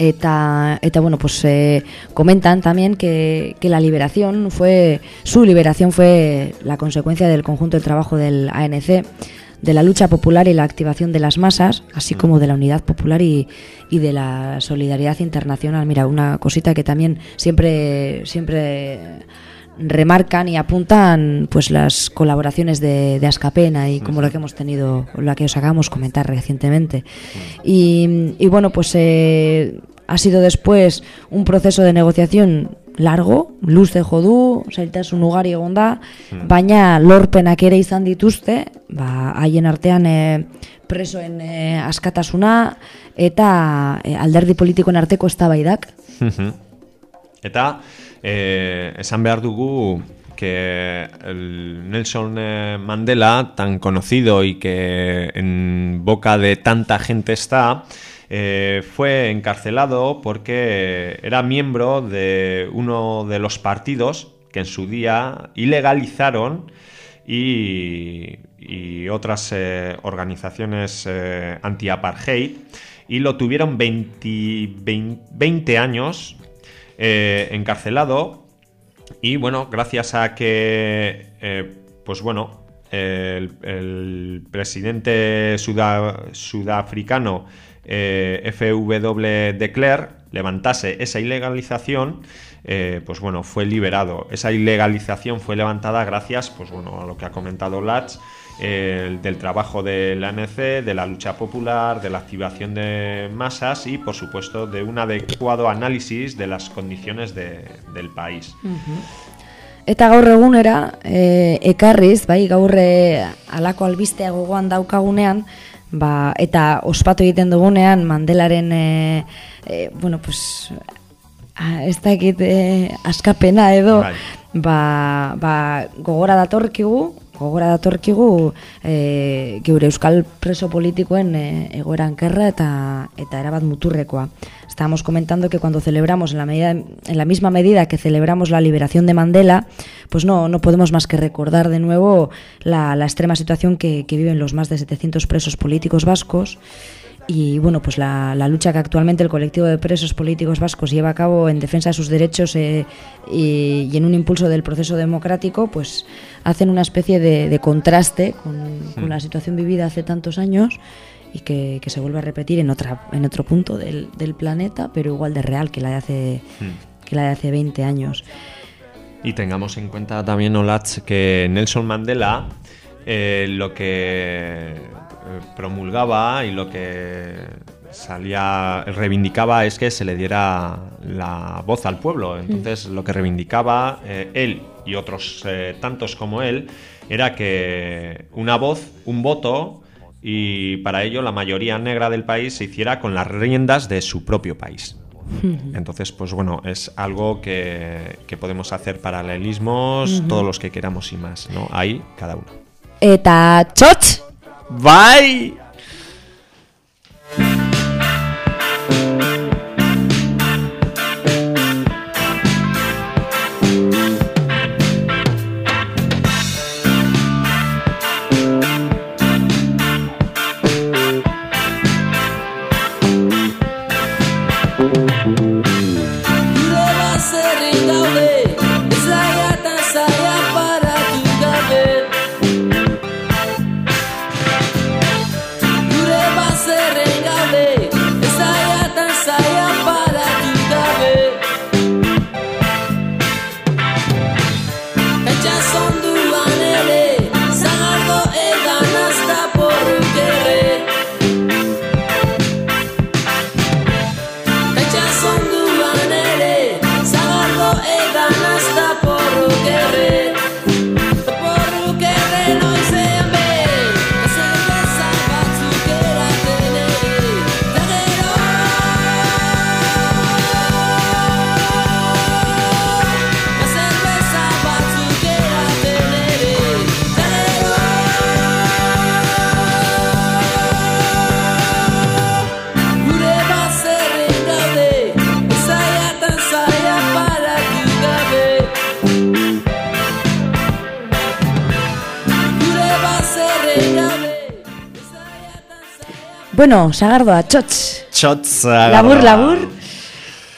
Eta, eta bueno, pues eh, comentan también que, que la liberación fue, su liberación fue la consecuencia del conjunto del trabajo del ANC, de la lucha popular y la activación de las masas, así como de la unidad popular y, y de la solidaridad internacional. Mira, una cosita que también siempre, siempre remarcan y apuntan pues las colaboraciones de, de Ascapena y como lo que hemos tenido, la que os hagamos comentar recientemente. Y, y bueno, pues eh, ha sido después un proceso de negociación largo, luze jo du, zailtasun ugari egon da, baina lorpenak ere izan dituzte, ba, haien artean e, presoen e, askatasuna eta e, alderdi politikoen arteko eztabaidak. Mhm. Eta eh, esan behar que el Nelson eh, Mandela, tan conocido y que en boca de tanta gente está, eh, fue encarcelado porque era miembro de uno de los partidos que en su día ilegalizaron y, otras organizaciones anti-apartheid y lo tuvieron 20, 20 20 años eh, encarcelado y bueno, gracias a que eh, pues bueno el, presidente suda- sudafricano eh, FW de Klerk levantase esa ilegalización, pues bueno, fue liberado. Esa ilegalización fue levantada gracias, pues bueno, a lo que ha comentado Latch, eh, del trabajo del ANC, de la lucha popular, de la activación de masas y, por supuesto, de un adecuado análisis de las condiciones de- del país. Eta gaur egunera, e, ekarriz, bai, gaur e, alako albistea gogoan daukagunean, ba, eta ospatu egiten dugunean Mandelaren, e, e, bueno, pues, a, ez dakit e, askapena edo, Bai. ba, ba, gogora datorkigu, gogora datorkigu e, geure euskal preso politikoen e, egoeran kerra eta, eta erabat muturrekoa. Estábamos comentando que cuando celebramos en la, medida, en la misma medida que celebramos la liberación de Mandela, pues no, no podemos más que recordar de nuevo la, la extrema situación que, que viven los más de 700 presos políticos vascos y bueno, pues la, la lucha que actualmente el colectivo de presos políticos vascos lleva a cabo en defensa de sus derechos eh, y, y en un impulso del proceso democrático, pues hacen una especie de, de contraste con, con la situación vivida hace tantos años y que, que se vuelve a repetir en otra en otro punto del, del planeta, pero igual de real que la de hace que la de hace 20 años. Y tengamos en cuenta también, Olatz, que Nelson Mandela eh, lo que promulgaba y lo que salía reivindicaba es que se le diera la voz al pueblo. Entonces, lo que reivindicaba eh, él y otros eh, tantos como él era que una voz, un voto y para ello la mayoría negra del país se hiciera con las riendas de su propio país. Entonces, pues bueno, es algo que, que podemos hacer paralelismos, todos los que queramos y más, ¿no? Ahí, cada uno. Eta txotx! Vai! Bueno, sagardoa, txotx. Txotz, Labur, labur.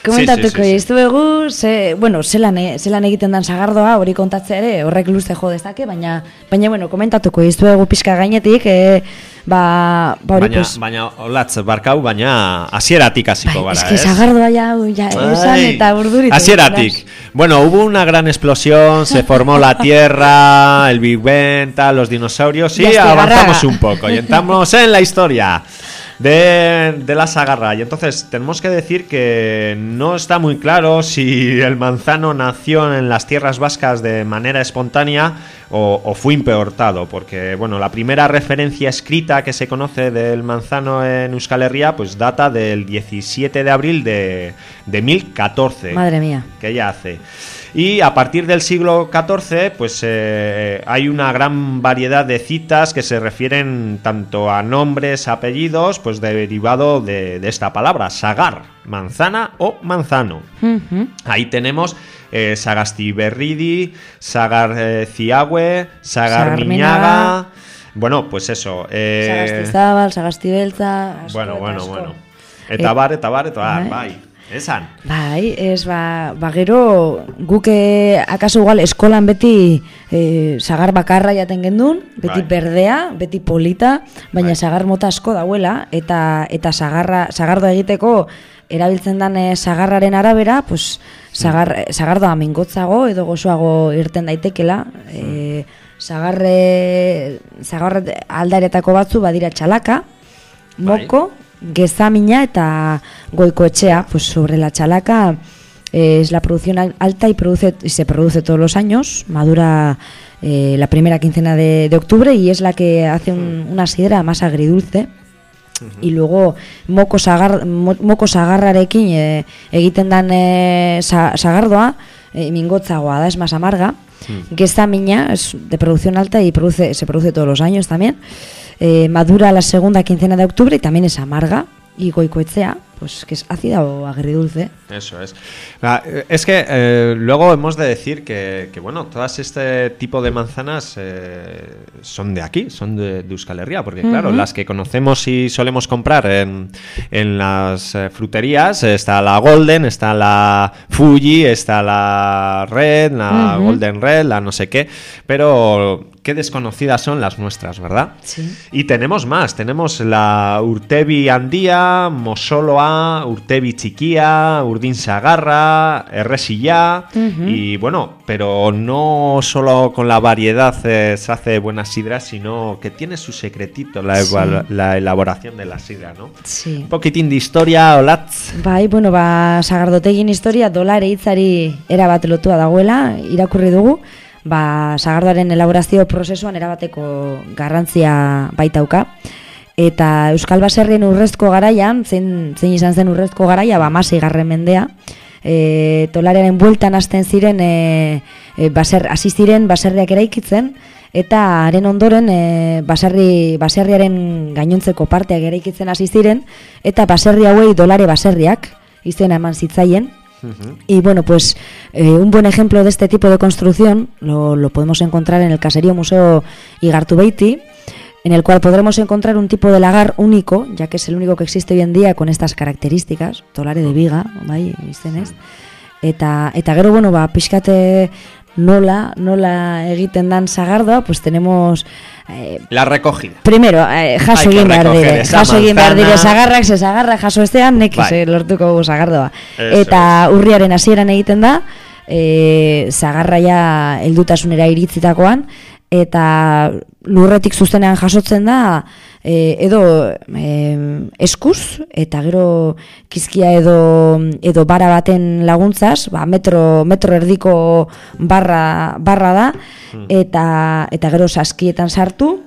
Komentatuko Sí, sí, sí, sí. ze, bueno, zelan, e- zelan egiten dan sagardoa, hori kontatzea ere, horrek luze jo dezake, baina, baina bueno, komentatuko iztuegu pixka gainetik, e, ba, ba hori, Baina, pues, baina, olatz, barkau, baina hasieratik hasiko bai, gara, eske ez? sagardoa ja, ja esan Ay, eta urduritu. Hasieratik. Bueno, hubo una gran explosión, se formó la Tierra, el Big Bang, tal, los dinosaurios y Ya avanzamos un poco y entramos en la historia de, de la sagarra. Y entonces tenemos que decir que no está muy claro si el manzano nació en las tierras vascas de manera espontánea o, o fue importado, porque bueno, la primera referencia escrita que se conoce del manzano en Euskal Herria pues data del 17 de abril de, de 1014 Madre mía. que ella hace. Y a partir del siglo XIV, pues eh, hay una gran variedad de citas que se refieren tanto a nombres, apellidos, pues derivado de, de esta palabra, sagar, manzana o manzano. Ahí tenemos eh, Sagastiberridi, Sagar eh, Ciagüe, Sagar. Miñaga. Bueno, pues eso. eh, Sagastizabal, sagastibeltza... asko bueno, eta bueno, asko. bueno. Eta bar, eta bar, bai. bai. Esan. Bai, ez ba, ba gero guk eh, akaso igual eskolan beti eh, sagar bakarra jaten gendun, beti Bai. berdea, beti polita, baina Bai. sagar mota asko dauela eta eta sagarra sagardoa egiteko erabiltzen dan eh, sagarraren arabera, pues sagar sagardoa mingotzago edo gozoago irten daitekela. Eh, sagarre sagarre aldaretako batzu badira txalaka, Bai. Gezamina eta goiko etxea, pues sobre la chalaca eh, es la producción al- alta y produce y se produce todos los años, madura eh, la primera quincena de, de octubre y es la que hace un- una sidra más agridulce. Y luego moko, sagar, mo- moko sagarrarekin eh, egiten dan eh, sa- sagardoa, eh, mingotzagoa da, es más amarga. Gezamina es de producción alta y produce, se produce todos los años también. Eh, madura la segunda quincena de octubre y también es amarga. Y goicoetzea, pues que es ácida o agridulce. Eso es. Ah, eh, Es que eh, luego hemos de decir que, que, bueno, todas este tipo de manzanas eh, son de aquí, son de, de Euskal Herria, porque claro, las que conocemos y solemos comprar en, en las eh, fruterías, está la Golden, está la Fuji, está la Red, la. Golden Red, la no sé qué, pero qué desconocidas son las nuestras, ¿verdad? Sí. Y tenemos más, tenemos la Urtebi Andía, Mosoloa, Urtebi Chiquía, Urdin Sagarra, Erresilla Ujú. y bueno, pero no solo con la variedad eh, se hace buena sidra, sino que tiene su secretito la, Sí. la elaboración de la sidra, ¿no? Sí. Un poquitín de historia, olatz. Bai, bueno, ba, sagardotegin historia dolare hitzari erabat lotua dagoela, irakurri dugu, ba, sagardoaren elaborazio prozesuan erabateko garrantzia baitauka. Eta Euskal Baserrien urrezko garaian, zein, zein izan zen urrezko garaia, ba, masei garren mendea, e, tolarearen bueltan hasten ziren, e, e, baser, hasi ziren baserriak eraikitzen, eta haren ondoren e, baserri, baserriaren gainontzeko parteak eraikitzen hasi ziren, eta baserri hauei dolare baserriak izena eman zitzaien, Y bueno, pues eh, un buen ejemplo de este tipo de construcción lo, podemos encontrar en el Caserío Museo Igartubeiti, en el cual podremos encontrar un tipo de lagar único, ya que es el único que existe hoy en día con estas características, tolare de viga, bai, izenez. Eta, eta gero, bueno, ba, pixkate nola, nola egiten dan sagardoa, pues tenemos... Eh, La recogida. Primero, eh, jaso egin behar dire. Jaso egin behar dire manzana. sagarrak, ze sagarrak jaso estean, nek Bai. lortuko dugu sagardoa. Eso Eta urriaren hasieran egiten da, e, sagarraia heldutasunera iritzitakoan, eta lurretik zuzenean jasotzen da, e, edo e, eskuz, eta gero kizkia edo, edo bara baten laguntzaz, ba, metro, metro erdiko barra, barra da, eta, eta gero saskietan sartu,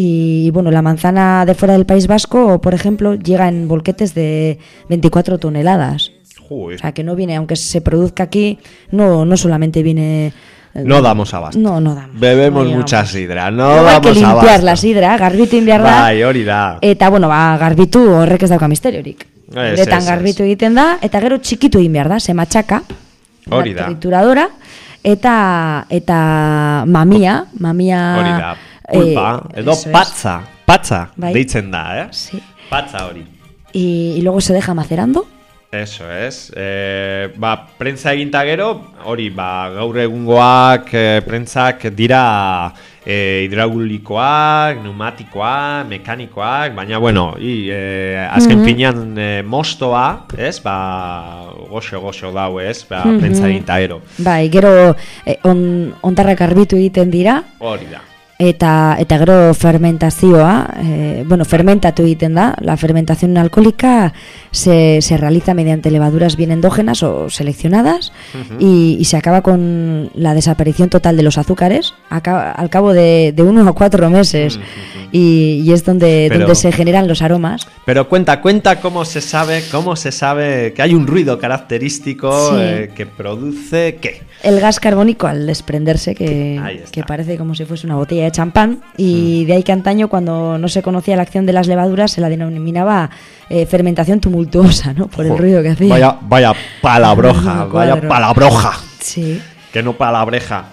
Y bueno, la manzana de fuera del País Vasco, por ejemplo, llega en bolquetes de 24 toneladas. Joder. O sea, que no viene, aunque se produzca aquí, no, no solamente viene... eh, No damos abasto. No, no damos. Bebemos No mucha sidra, no hay damos que limpiar abasto. la sidra, garbitu inbiar da. Bai, hori da. Eta, bueno, ba, garbitu horrek ez dauka misteriorik. Ez, Uretan ez, ez. garbitu egiten da, eta gero txikitu egin behar da, ze matxaka. Hori da. Trituradora, eta, eta mamia, mamia... Hori da. Pulpa, eh, edo patza. Patza, Bai. deitzen da, eh? Sí. Patza hori. y, y luego se deja macerando. Eso es. Eh, ba, prentza eginta gero, hori, ba, gaur egungoak e, prentzak dira e, hidraulikoak, pneumatikoak, mekanikoak, baina, bueno, i, e, azken finean e, mostoa, ez, ba, goxo-goxo dau, ez, ba, prentza eginta gero. Bai, gero eh, on, ondarrak arbitu egiten dira, Hori da. Eta, eta gero fermentazioa, eh, bueno, fermentatu egiten da, la fermentación alcohólica se, se realiza mediante levaduras bien endógenas o seleccionadas y, y se acaba con la desaparición total de los azúcares al cabo de, de uno o cuatro meses y, y es donde, Pero- donde se generan los aromas. Pero cuenta, cuenta cómo se sabe, cómo se sabe que hay un ruido característico Sí. eh, que produce qué. El gas carbónico al desprenderse que, que parece como si fuese una botella de champán y de ahí que antaño cuando no se conocía la acción de las levaduras se la denominaba eh, fermentación tumultuosa, ¿no? Por el ruido que hacía. Vaya, vaya palabroja, vaya palabroja. Sí. que no palabreja.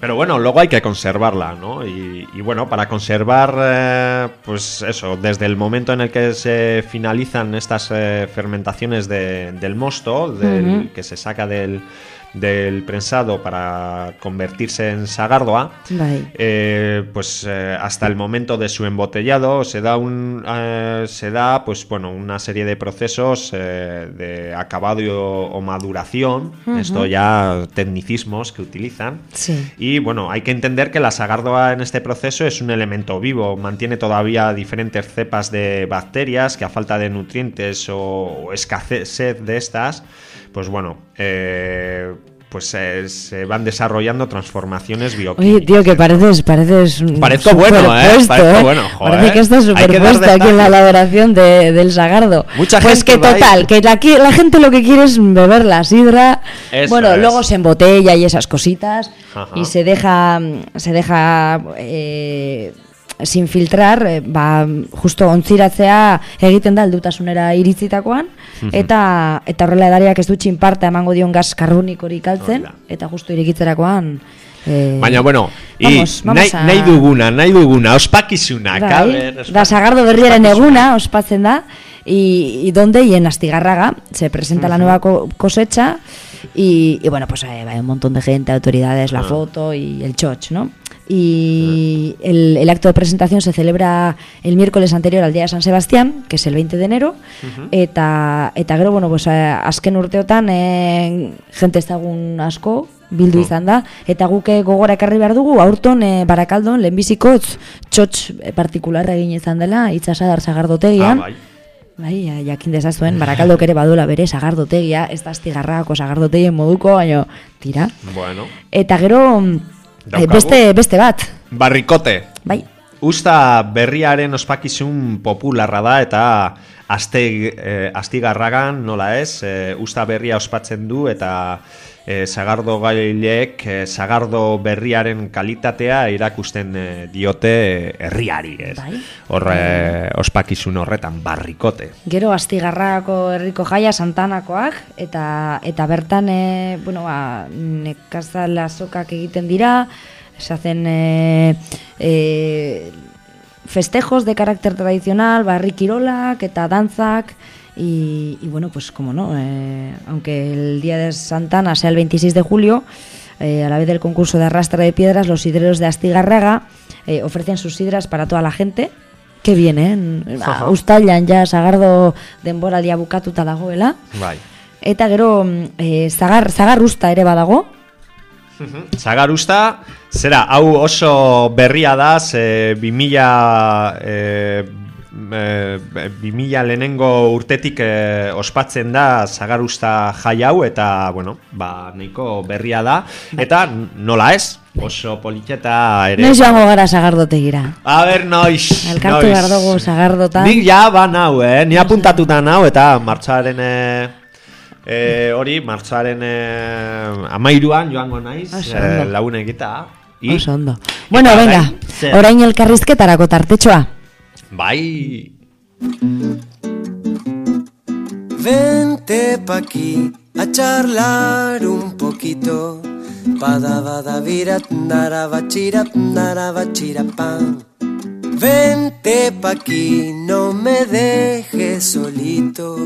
Pero bueno, luego hay que conservarla, ¿no? Y, y bueno, para conservar, eh, pues eso, desde el momento en el que se finalizan estas eh, fermentaciones de- del mosto, del, que se saca del, del prensado para convertirse en sagardoa, eh, pues eh, hasta el momento de su embotellado se da un eh, se da pues bueno una serie de procesos de acabado y o, o maduración. Esto ya tecnicismos que utilizan. Sí. y bueno hay que entender que la sagardoa en este proceso es un elemento vivo mantiene todavía diferentes cepas de bacterias que a falta de nutrientes o, o escasez de estas pues bueno eh, pues eh, se van desarrollando transformaciones bioquímicas Oye, tío, que pareces, pareces un Parezco bueno, ¿eh? superpuesto, Parezco bueno, joder. Parece que estás superpuesto aquí en la elaboración de- del sagardo. Mucha pues gente que total, que la, la gente lo que quiere es beber la sidra. Eso bueno, es. luego se embotella y esas cositas. Ajá. Y se deja, se deja eh, sin filtrar, eh, ba, justo ontziratzea egiten da heldutasunera iritzitakoan, eta eta horrela edariak ez du txinparta emango dion gas altzen, Hori da. eta justo irikitzerakoan... Eh, Baina, bueno, y Vamos, vamos nahi, a- nahi duguna, nahi duguna, ospakizunak, a Bai, ver, da ospakizunak. Sagardo Berriaren eguna ospatzen da y, y donde y en Astigarraga se presenta la nueva co- cosecha y, y bueno pues eh, hay un montón de gente, autoridades, la foto y el choch, ¿no? Y el, el acto de presentación se celebra el miércoles anterior al día de San Sebastián, que es el 20 de enero, eta, eta gero, bueno, pues, eh, azken urteotan eh, gente ezagun asko, bildu izan da, eta guke gogora ekarri behar dugu, aurton eh, barakaldon, lehenbiziko txotx eh, partikularra egin izan dela, itxasadar Ah, sagardotegian, bai. Bai, ja- jakin dezazuen, barakaldok ere baduela bere sagardotegia, ez da astigarrako sagardotegien moduko, baina tira. Bueno, Eta gero, eh, Daukagu. beste, beste bat, barrikote. bai, Usta berriaren ospakizun popularra da eta aste, eh, astigarragan nola ez, eh, usta berria ospatzen du eta eh, sagardo gaileek eh, sagardo berriaren kalitatea irakusten eh, diote herriari, ez? Bai. Hor eh, ospakizun horretan barrikote. Gero Astigarrako herriko jaia Santanakoak eta eta bertan e, bueno, ba, nekazal azokak egiten dira, se hacen e, e, festejos de carácter tradicional, barri kirolak eta dantzak y, y bueno, pues como no, eh, aunque el día de Santana sea el 26 de julio, eh, a la vez del concurso de arrastre de piedras, los sidreros de Astigarraga eh, ofrecen sus sidras para toda la gente. Qué bien, eh? Uztailan ja sagardo denboraldia bukatuta dagoela. Bai. Eta gero mm, eh, zagar, zagar usta ere badago. Zagar usta, zera, hau oso berria da, ze 2000, eh, 2000 lehenengo urtetik eh, ospatzen da Zagar usta jai hau, eta, bueno, ba, nahiko berria da, eta nola ez, oso politxeta ere. Noiz joango gara sagardotegira. A ber, noiz, Elkartu behar dugu sagardotan. Nik ja ba nau, eh? Ni apuntatuta nau, eta martxoaren... Eh, eh, hori, martxoaren eh, amairuan joango naiz, Oso eh, ondo. lagun egita. I, Oso ondo. Bueno, Eta venga, orain elkarrizketarako tartetxoa. Bye. Vente pa' aquí a charlar un poquito. Padavadavirat, naravachirat, naravachirapam. Vente pa' aquí, no me dejes solito.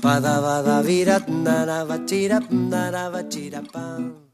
Padavadavirat, naravachirat, naravachirapam.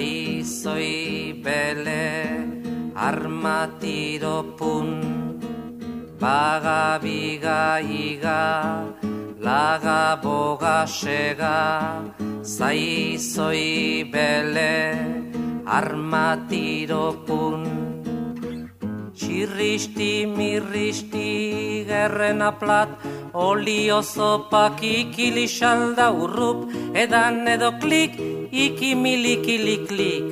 Zai zoi bele, armatiro pun. Baga biga iga, laga boga sega, zai zoi bele, armatiro pun. Txirristi, mirristi, gerrena plat, olio zopak ikili salda urrup, edan edo klik, ikimili klik.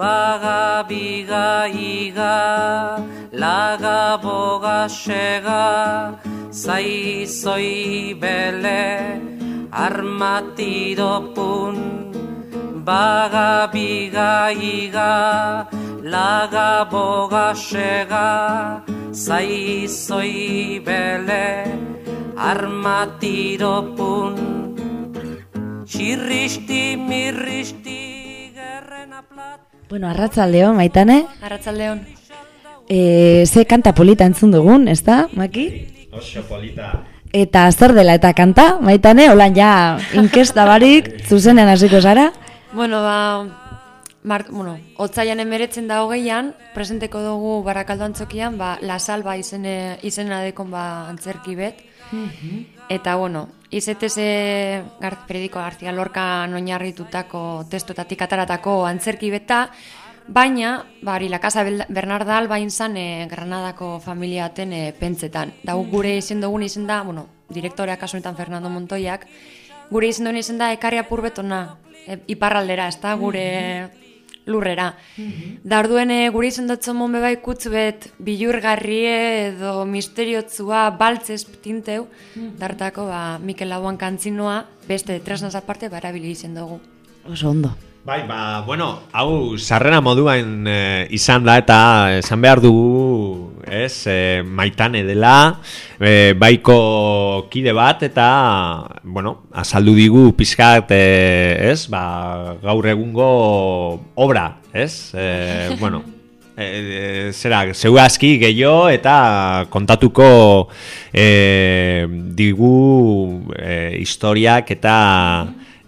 Baga biga iga, laga boga sega, zai zoi bele, armatiro pun. Baga biga iga, laga boga sega, zai zoi bele, armatiro pun. Txirristi, mirristi, gerrena plat, Bueno, arratzaldeo, maitane. Arratzaldeon. E, ze kanta polita entzun dugun, ez da, Maki? Oso polita. Eta zer dela eta kanta, maitane, holan ja inkesta barik, zuzenean hasiko zara? Bueno, ba, mar, bueno, otzaian emeretzen da hogeian, presenteko dugu barakaldo antzokian, ba, La Salva izene, izena dekon ba antzerki bet. Eta, bueno, izetez e, gar, periodiko García Lorca oinarritutako testoetatik ataratako antzerki beta, baina, ba, hori, La Casa Bernarda Alba inzan e, Granadako familiaten e, pentsetan. Da gure izen dugun izen da, bueno, direktorea kasu honetan Fernando Montoiak, gure izen duen izen da ekarri apur betona, e, iparraldera, ez da, gure lurrera. Da orduen e, gure izen dutzen mon kutz bet bilurgarrie edo misteriotzua baltzez tinteu, dartako ba, Mikel Lauan kantzinoa, beste tresnaz aparte, ba, erabili izen dugu. Oso ondo. Bai, ba, bueno, hau sarrera moduan eh, izan da eta esan behar dugu, ez, eh, maitane dela, eh, baiko kide bat eta, bueno, azaldu digu pizkat, eh, ez, ba, gaur egungo obra, ez, eh, bueno, eh, eh, zera, zeu aski gehiago eta kontatuko eh, digu eh, historiak eta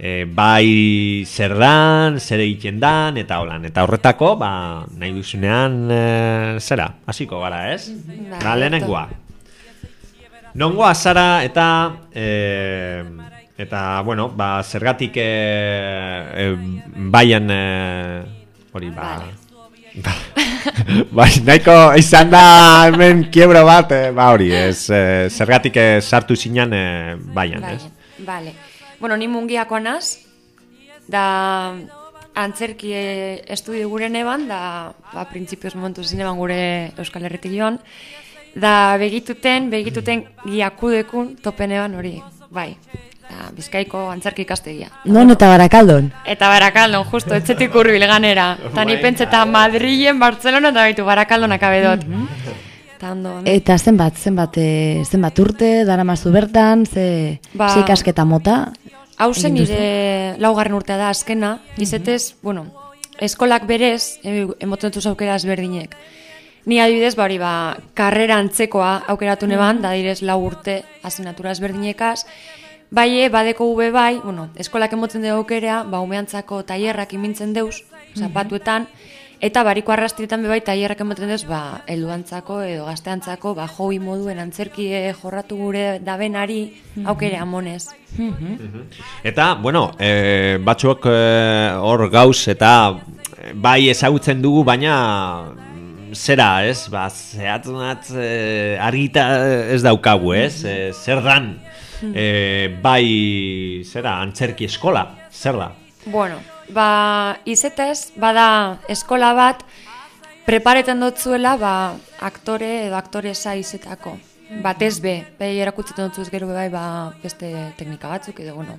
e, bai zer dan, zer egiten dan, eta holan. Eta horretako, ba, nahi duzunean, e, zera, hasiko gara, ez? Bai, Da, lehenengoa. Nongoa zara eta, e, eta, bueno, ba, zergatik e, e, baian, e, hori, ba... Ba, bai, nahiko izan da hemen kiebro bat, e, ba hori, ez, e, zergatik e, sartu zinan e, baian, ez? Vale. Bueno, ni mungiakoa naz, da antzerki eh, estudio gure neban, da, ba, printzipioz momentu zineban gure Euskal Herritik joan, da begituten, begituten giakudekun topeneban hori, bai, da, bizkaiko antzerki ikastegia. Non eta barakaldon? Eta Barakaldon, justo, etxetik hurbil ganera. Eta ni pentseta Madrilen, Barcelona, eta baitu Barakaldon akabedot. Eta ondo, Eta zenbat, zenbat, e, zenbat urte, daramazu bertan, ze, Ba- ze ikasketa mota? Hau zen Egin duzu? nire laugarren urtea da azkena, izetez, bueno, eskolak berez, e, emoten dut aukera ezberdinek. Ni adibidez, ba hori ba, karrera antzekoa aukeratu neban, da direz lau urte asignatura ezberdinekaz, Bai, e, badeko ube bai, bueno, eskolak emoten dugu aukerea, ba, umeantzako tailerrak imintzen deuz, zapatuetan, Eta bariko arrastietan bebai tailerrak ematen duz, ba, helduantzako edo gazteantzako, ba, jowi moduen antzerkie jorratu gure dabenari, aukere amonez. Eta, bueno, e, batzuok eh, hor gauz eta eh, bai ezagutzen dugu, baina mm, zera, ez? Ba, zehatzunat e, argita ez daukagu, ez? E, zer dan, e, bai, zera, antzerki eskola, zer da? Bueno, ba, izetez, bada eskola bat, preparetan dutzuela, ba, aktore edo aktoresa izetako. Batez be, bai erakutzetan dutzuz gero bai, ba, beste teknika batzuk edo, bueno,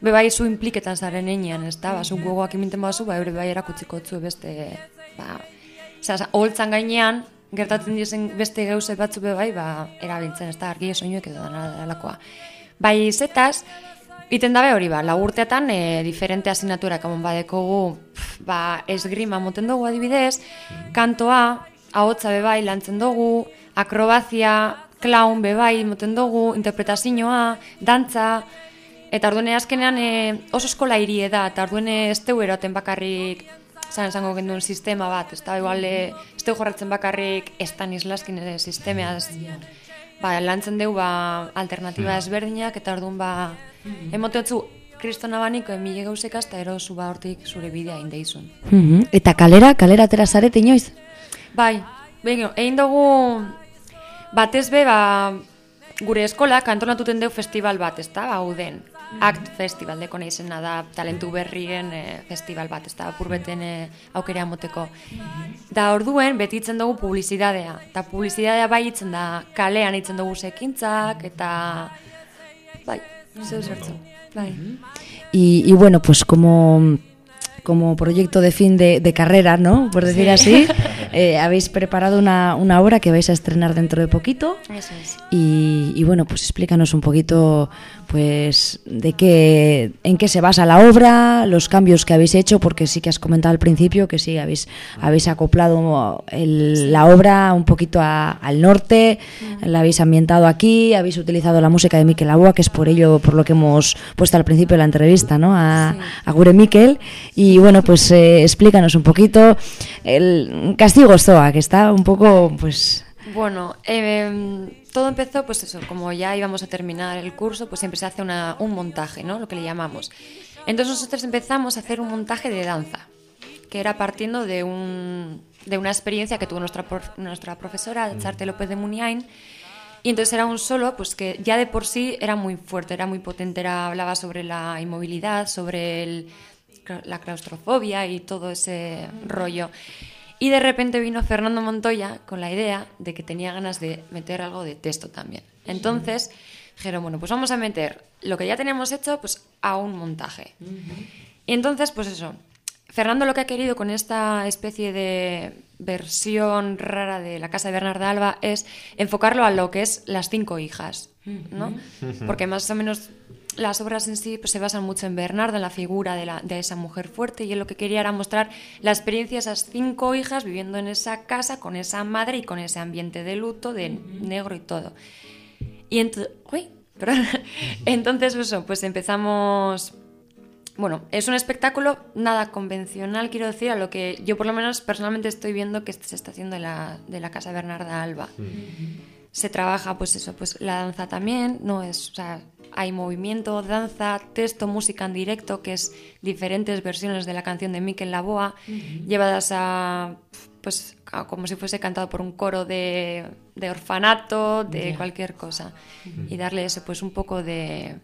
be bai zu impliketan zaren einean, ez da, ba, zu gogoak iminten bazu, ba, eure bai erakutziko dutzu beste, ba, zera, holtzan gainean, gertatzen dizen beste gauze batzu be bai, ba, erabiltzen, ez da, argi soinuek edo dana dalakoa. Bai, izetaz, Iten dabe hori ba, lagurteatan e, diferente asignatura kamon badekogu, pf, ba, esgrima moten dugu adibidez, kantoa, ahotsa bebai lantzen dugu, akrobazia, clown bebai moten dugu, interpretazioa, dantza, eta orduene azkenean e, oso eskola irie da, eta orduene ez teu eroten bakarrik, zan esango genduen sistema bat, ez da, igual, e, ez teu jorratzen bakarrik estanislaskin ere sistemeaz, ba, lantzen dugu ba, alternatiba ezberdinak, eta orduan ba, emoteotzu, kristona baniko emile gauzekaz, eta erosu ba hortik zure bidea indeizun. Mhm. Eta kalera, kalera atera zarete inoiz? Bai, begio, egin dugu batez be, ba, gure eskola kantonatuten deu festival bat, ez da, ba, uden. Act Festival deko nahi izena da talentu berrien eh, festival bat, ez da, purbeten eh, aukera moteko. Da orduen betitzen dugu publizidadea, eta publizidadea bai itzen da kalean itzen dugu sekintzak, eta bai, zeu zertzu. Bai. Y, y bueno, pues como, como proyecto de fin de, de carrera, ¿no? Por decir así, eh, habéis preparado una, una obra que vais a estrenar dentro de poquito. Eso es. Y, y bueno, pues explícanos un poquito, pues, de qué, en qué se basa la obra, los cambios que habéis hecho, porque sí que has comentado al principio que sí habéis, habéis acoplado el- la obra un poquito a- al norte, la habéis ambientado aquí, habéis utilizado la música de Miquel Aboa, que es por ello por lo que hemos puesto al principio de la entrevista, ¿no? A, a Gure Miquel. Y bueno, pues eh, explícanos un poquito el Castigo Zoa, que está un poco, pues, Bueno, eh, todo empezó, pues eso, como ya íbamos a terminar el curso, pues siempre se hace una- un montaje, ¿no? Lo que le llamamos. Entonces nosotros empezamos a hacer un montaje de danza, que era partiendo de, un, de una experiencia que tuvo nuestra, nuestra profesora, Charte López de Muniain, y entonces era un solo, pues que ya de por sí era muy fuerte, era muy potente, era, hablaba sobre la inmovilidad, sobre el- la claustrofobia y todo ese rollo. Y de repente vino Fernando Montoya con la idea de que tenía ganas de meter algo de texto también. Entonces dijeron, bueno, pues vamos a meter lo que ya teníamos hecho pues a un montaje. Y entonces, pues eso, Fernando lo que ha querido con esta especie de versión rara de la casa de Bernarda Alba es enfocarlo a lo que es las cinco hijas, ¿no? Porque más o menos las obras en sí pues, se basan mucho en Bernarda, en la figura de, la- de esa mujer fuerte, y él lo que quería era mostrar la experiencia de esas cinco hijas viviendo en esa casa con esa madre y con ese ambiente de luto, de negro y todo. Y ento- uy, perdón. entonces eso, pues empezamos bueno, es un espectáculo nada convencional, quiero decir, a lo que yo por lo menos personalmente estoy viendo que se está haciendo de la, de la Casa Bernarda Alba. Se trabaja, pues eso, pues la danza también, no es, o sea, hay movimiento, danza, texto, música en directo, que es diferentes versiones de la canción de Miquel Laboa, llevadas a, pues, a- como si fuese cantado por un coro de, de orfanato, de cualquier cosa, y darle ese, pues, un poco de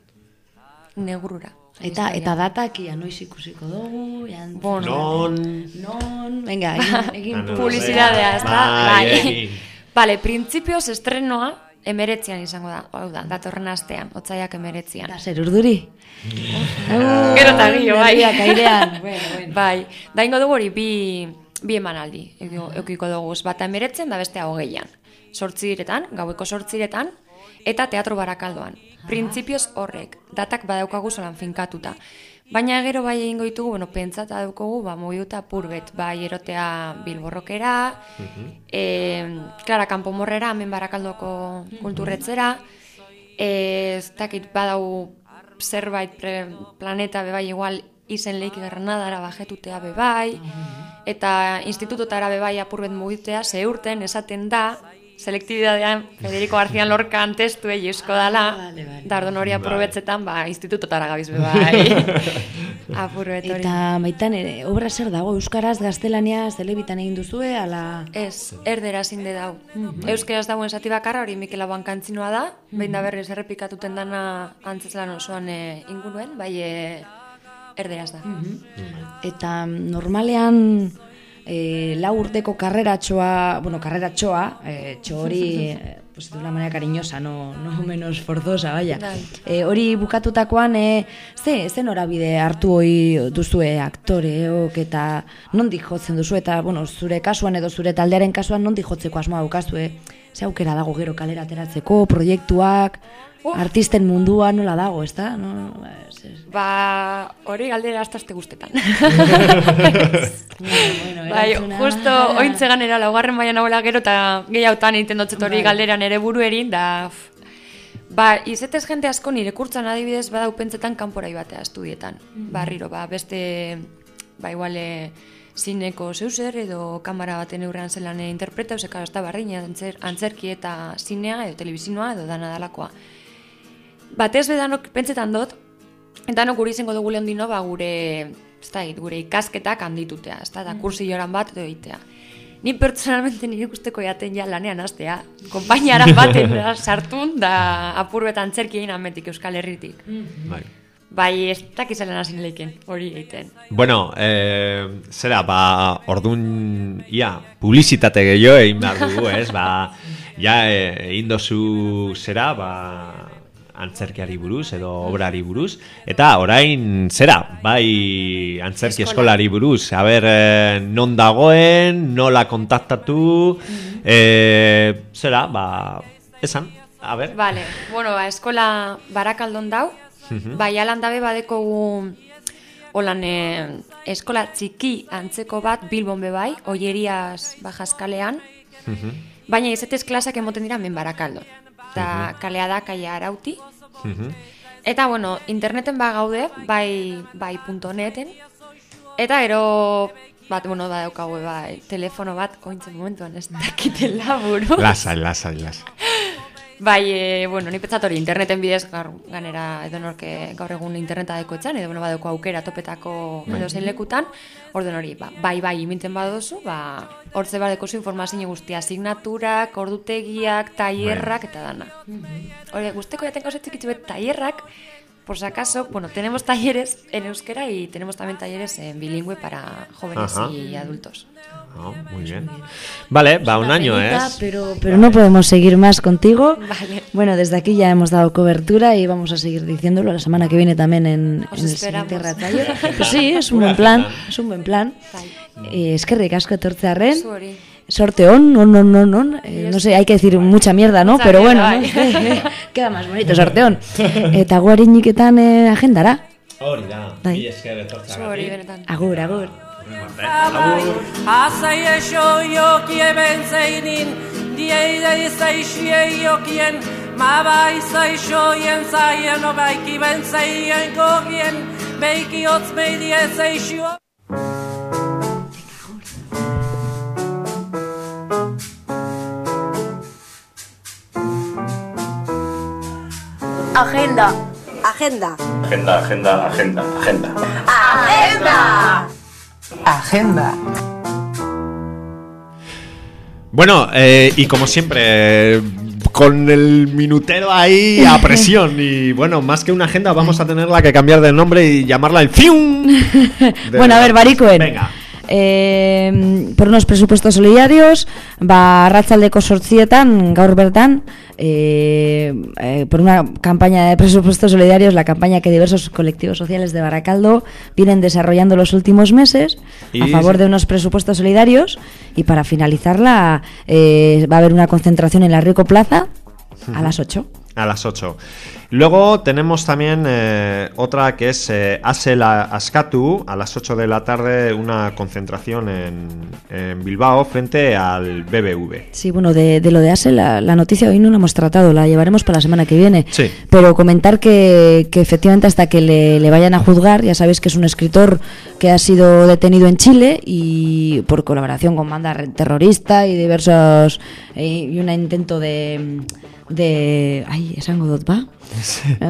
negrura. Eta, eta datak ia noiz ikusiko dugu. Bueno. Non... Non, venga, egin, egin Publizidadea, ez da? Bai, Bai. Vale, printzipioz estrenoa emeretzian izango da, hau da, datorren astean, otzaiak emeretzian. Eta zer urduri? Gero eta gio, bai. Nerviak airean. bueno, bueno. Bai, da ingo dugu hori bi, bi emanaldi, eukiko dugu, bata emeretzen da bestea hogeian. Sortziretan, gaueko sortziretan, eta teatro barakaldoan. Printzipioz horrek, datak badaukagu solan finkatuta. Baina gero bai egingo ditugu, bueno, pentsata daukagu, ba, mobiuta purbet, bai erotea bilborrokera, e, Klara Kanpomorrera, hemen barakaldoko kulturretzera, e, ez dakit badau zerbait pre, planeta bebai igual izen leik Granadara bajetutea bebai, eta institutotara bebai apurbet mugitea, ze urten esaten da, selektibidadean Federico García Lorca testu egizko dala, da ordon hori apurbetzetan, ba, institutotara gabiz bebai. Apurbet hori. Eta maitan, ere, obra zer dago, Euskaraz, gaztelania, telebitan egin duzue, ala... Ez, erdera zinde dau. Euskeraz dauen zati bakarra hori Mikel Abuan kantzinoa da, behin da berriz errepikatuten dana antzeslan osoan e, inguruen, bai e, erderaz da. Eta mm, normalean e, lau urteko karreratxoa, bueno, karreratxoa, e, txo hori, e, pues de una manera cariñosa, no, no menos forzosa, vaya. E, hori bukatutakoan, e, ze, ze norabide hartu hoi duzue aktoreok eta nondik jotzen duzu? Eta, bueno, zure kasuan edo zure taldearen kasuan nondik jotzeko asmoa daukazue, ze aukera dago gero kalera ateratzeko, proiektuak, artisten mundua nola dago, ezta? No, ez, ez. Ba, hori galdera astazte guztetan. bueno, bai, justo ointze ganera laugarren baian hauela gero eta gehiautan egiten dotzet hori Bai. galderan ere buru erin, da... Ba, izetez jente asko nire kurtzan adibidez badau pentsetan kanporai batea estudietan. Barriro, ba, beste, ba, iguale, zineko zeuser edo kamera baten eurrean zelan e, interpreta, ozeka, ez da barrina, antzer, antzerki eta zinea edo telebizinoa edo dana dalakoa. Batez bedanok pentsetan dut, danok guri izango dugu lehondino, ba, gure, ez da, gure ikasketak handitutea, ez da, da kursi joran bat edo egitea. Ni pertsonalmente nire guzteko jaten ja lanean hastea. Konpainiara baten da sartun da apurbet antzerki egin ametik Euskal Herritik. Bai. Bai, ez dakizelen hasi leiken hori egiten. Bueno, eh, zera, ba, ordun, ia, publizitate gehiago egin behar dugu, ez? Ba, ja, eh, egin dozu zera, ba, antzerkiari buruz edo obrari buruz. Eta orain, zera, bai, antzerki Eskola. eskolari buruz. A ber, eh, non dagoen, nola kontaktatu, eh, zera, ba, esan, a ber. Vale, bueno, ba, eskola barakaldon dau, bai alan dabe badekogu holan eh, eskola txiki antzeko bat Bilbon be bai, oieriaz bajaskalean, baina izetez klasak emoten dira hemen barakaldon. Eta kalea da kaia arauti, Eta, bueno, interneten ba gaude, bai, bai .neten, eta ero, bat, bueno, da daukagu, bai, telefono bat, ointzen momentuan ez dakiten laburu. Lasai, lasai, lasai. Bai, e, bueno, ni petzat hori interneten bidez gaur, ganera edo norke gaur egun interneta deko etxan, edo bueno, badeko aukera topetako edo zein lekutan, orden hori, ba, bai, bai, iminten badozu, ba, hortze badeko zu informazio guztia, asignaturak, ordutegiak, tailerrak eta dana. Hori, guzteko jaten gauza txikitzu bet tailerrak, por si acaso, bueno, tenemos talleres en euskera y tenemos también talleres en bilingüe para jóvenes Ajá. y adultos. Oh, muy bien. Vale, va un año, ¿eh? Pero, pero no podemos seguir más contigo. Vale. Bueno, desde aquí ya hemos dado cobertura y vamos a seguir diciéndolo la semana que viene también en, en el siguiente Ratallo. Pues sí, es un buen plan, es un buen plan. Eh, eskerrik asko etortzearren. Zu hori. Sorte on, on, on, on, on. Eh, no sé, hay que decir mucha mierda, ¿no? Pero bueno. ¿no? queda más bonito, sorteón. Eta guariniketan eh, agendara. Hori da, Bai. bi esker benetan. Agur, agur. Azai eso jokie bentzeinin, dieide izaixie jokien, maba izaixoien zaien, obaiki bentzeien gogien, beiki hotz meidie zeixio. Agenda. Agenda. Agenda, agenda, agenda, agenda. Agenda. Bueno, eh, y como siempre, con el minutero ahí a presión. Y bueno, más que una agenda, vamos a tenerla que cambiar de nombre y llamarla el FIUM. Bueno, a ver, verdad. Barikoen. Venga. Eh, por unos presupuestos solidarios, ba, arratzaldeko sortzietan, gaur bertan, eh, eh, por una campaña de presupuestos solidarios, la campaña que diversos colectivos sociales de Baracaldo vienen desarrollando los últimos meses a favor de unos presupuestos solidarios y para finalizarla eh, va a haber una concentración en la Rico Plaza a las 8. A las 8. Luego tenemos también eh, otra que es eh, Asel Ascatu, a las 8 de la tarde, una concentración en, en Bilbao frente al BBV. Sí, bueno, de, de lo de ASE, la, la noticia hoy no la hemos tratado, la llevaremos para la semana que viene. Sí. Pero comentar que, que efectivamente hasta que le, le vayan a juzgar, ya sabéis que es un escritor que ha sido detenido en Chile y por colaboración con banda terrorista y diversos eh, y un intento de de ay, ba?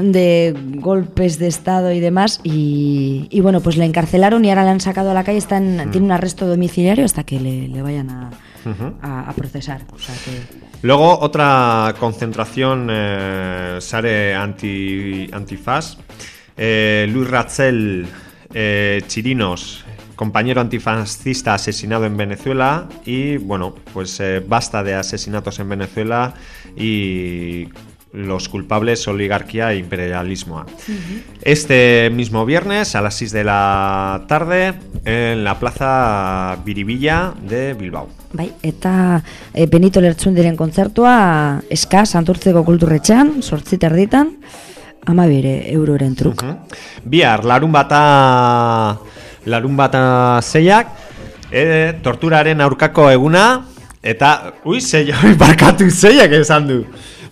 de golpes de estado y demás y, y bueno, pues le encarcelaron y ahora le han sacado a la calle, está en- tiene un arresto domiciliario hasta que le, le vayan a, a, a procesar. O sea que Luego otra concentración eh, sare anti, antifaz. Eh, Luis Ratzel eh, Chirinos, compañero antifascista asesinado en Venezuela. Y bueno, pues eh, basta de asesinatos en Venezuela y los culpables oligarquía e imperialismo. Este mismo viernes a las 6 de la tarde en la plaza Biribilla de Bilbao. Bai, eta e, Benito Lertzundiren kontzertua eska Santurtzeko kulturretxean, sortzi terditan, ama bere euroren truk. Bihar, larun bata larun bata zeiak e, torturaren aurkako eguna eta, ui, zeia, barkatu zeiak esan du.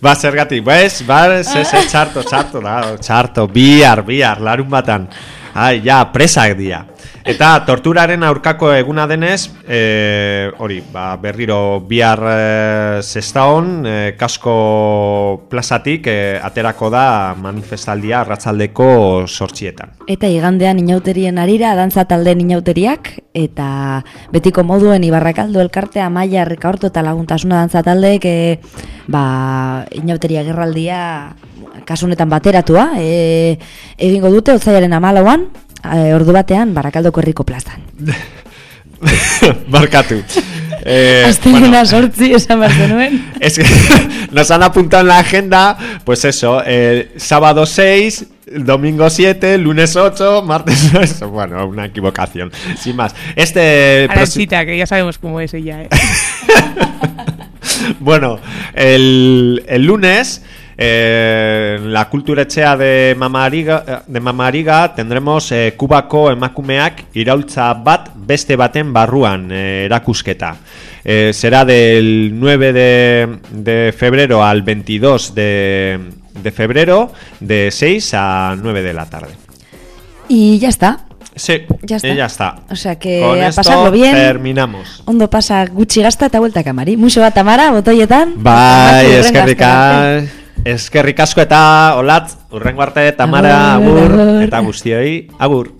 Ba, zergatik, bez, ba, ze, ze, txarto, txarto, da, txarto, bihar, bihar, larun batan ai, ja, presak dira eta torturaren aurkako eguna denez e, hori, ba, berriro bihar e, zestaon e, kasko plazatik e, aterako da manifestaldia arratzaldeko sortxietan Eta igandean inauterien arira, dantza talde inauteriak, eta betiko moduen Ibarrakaldo elkartea, Maia, Rikaorto eta laguntasuna dantza taldeek, e, ba, inauteria gerraldia kasu honetan bateratua, e, egingo dute, otzaiaren amalauan, e, ordu batean, Barakaldoko herriko plazan. Barkatu. Eh, Aztenena sortzi esan behar zenuen. Es que nos han apuntado en la agenda, pues eso, eh, sábado 6, domingo 7, lunes 8, martes 8. Bueno, una equivocación, sin más. Este. prosi- Arancita, que ya sabemos cómo es ella, ¿eh? bueno, el, el lunes. Eh, en la kulturetxea de Mamariga, de Mamariga tendremos eh, Kubako emakumeak iraultza bat beste baten barruan eh, erakusketa. Eh, será del 9 de, de febrero al 22 de, de febrero de 6 a 9 de la tarde. Y ya está. Sí, Ya está. ya está. O sea que Con a pasarlo bien. terminamos. Ondo pasa gutxi gazta eta buelta kamari. Muxo bat amara, botoietan. Bai, eskerrik eskerrik asko eta olatz, urrengo arte, Tamara, Agur, eta guztioi, agur.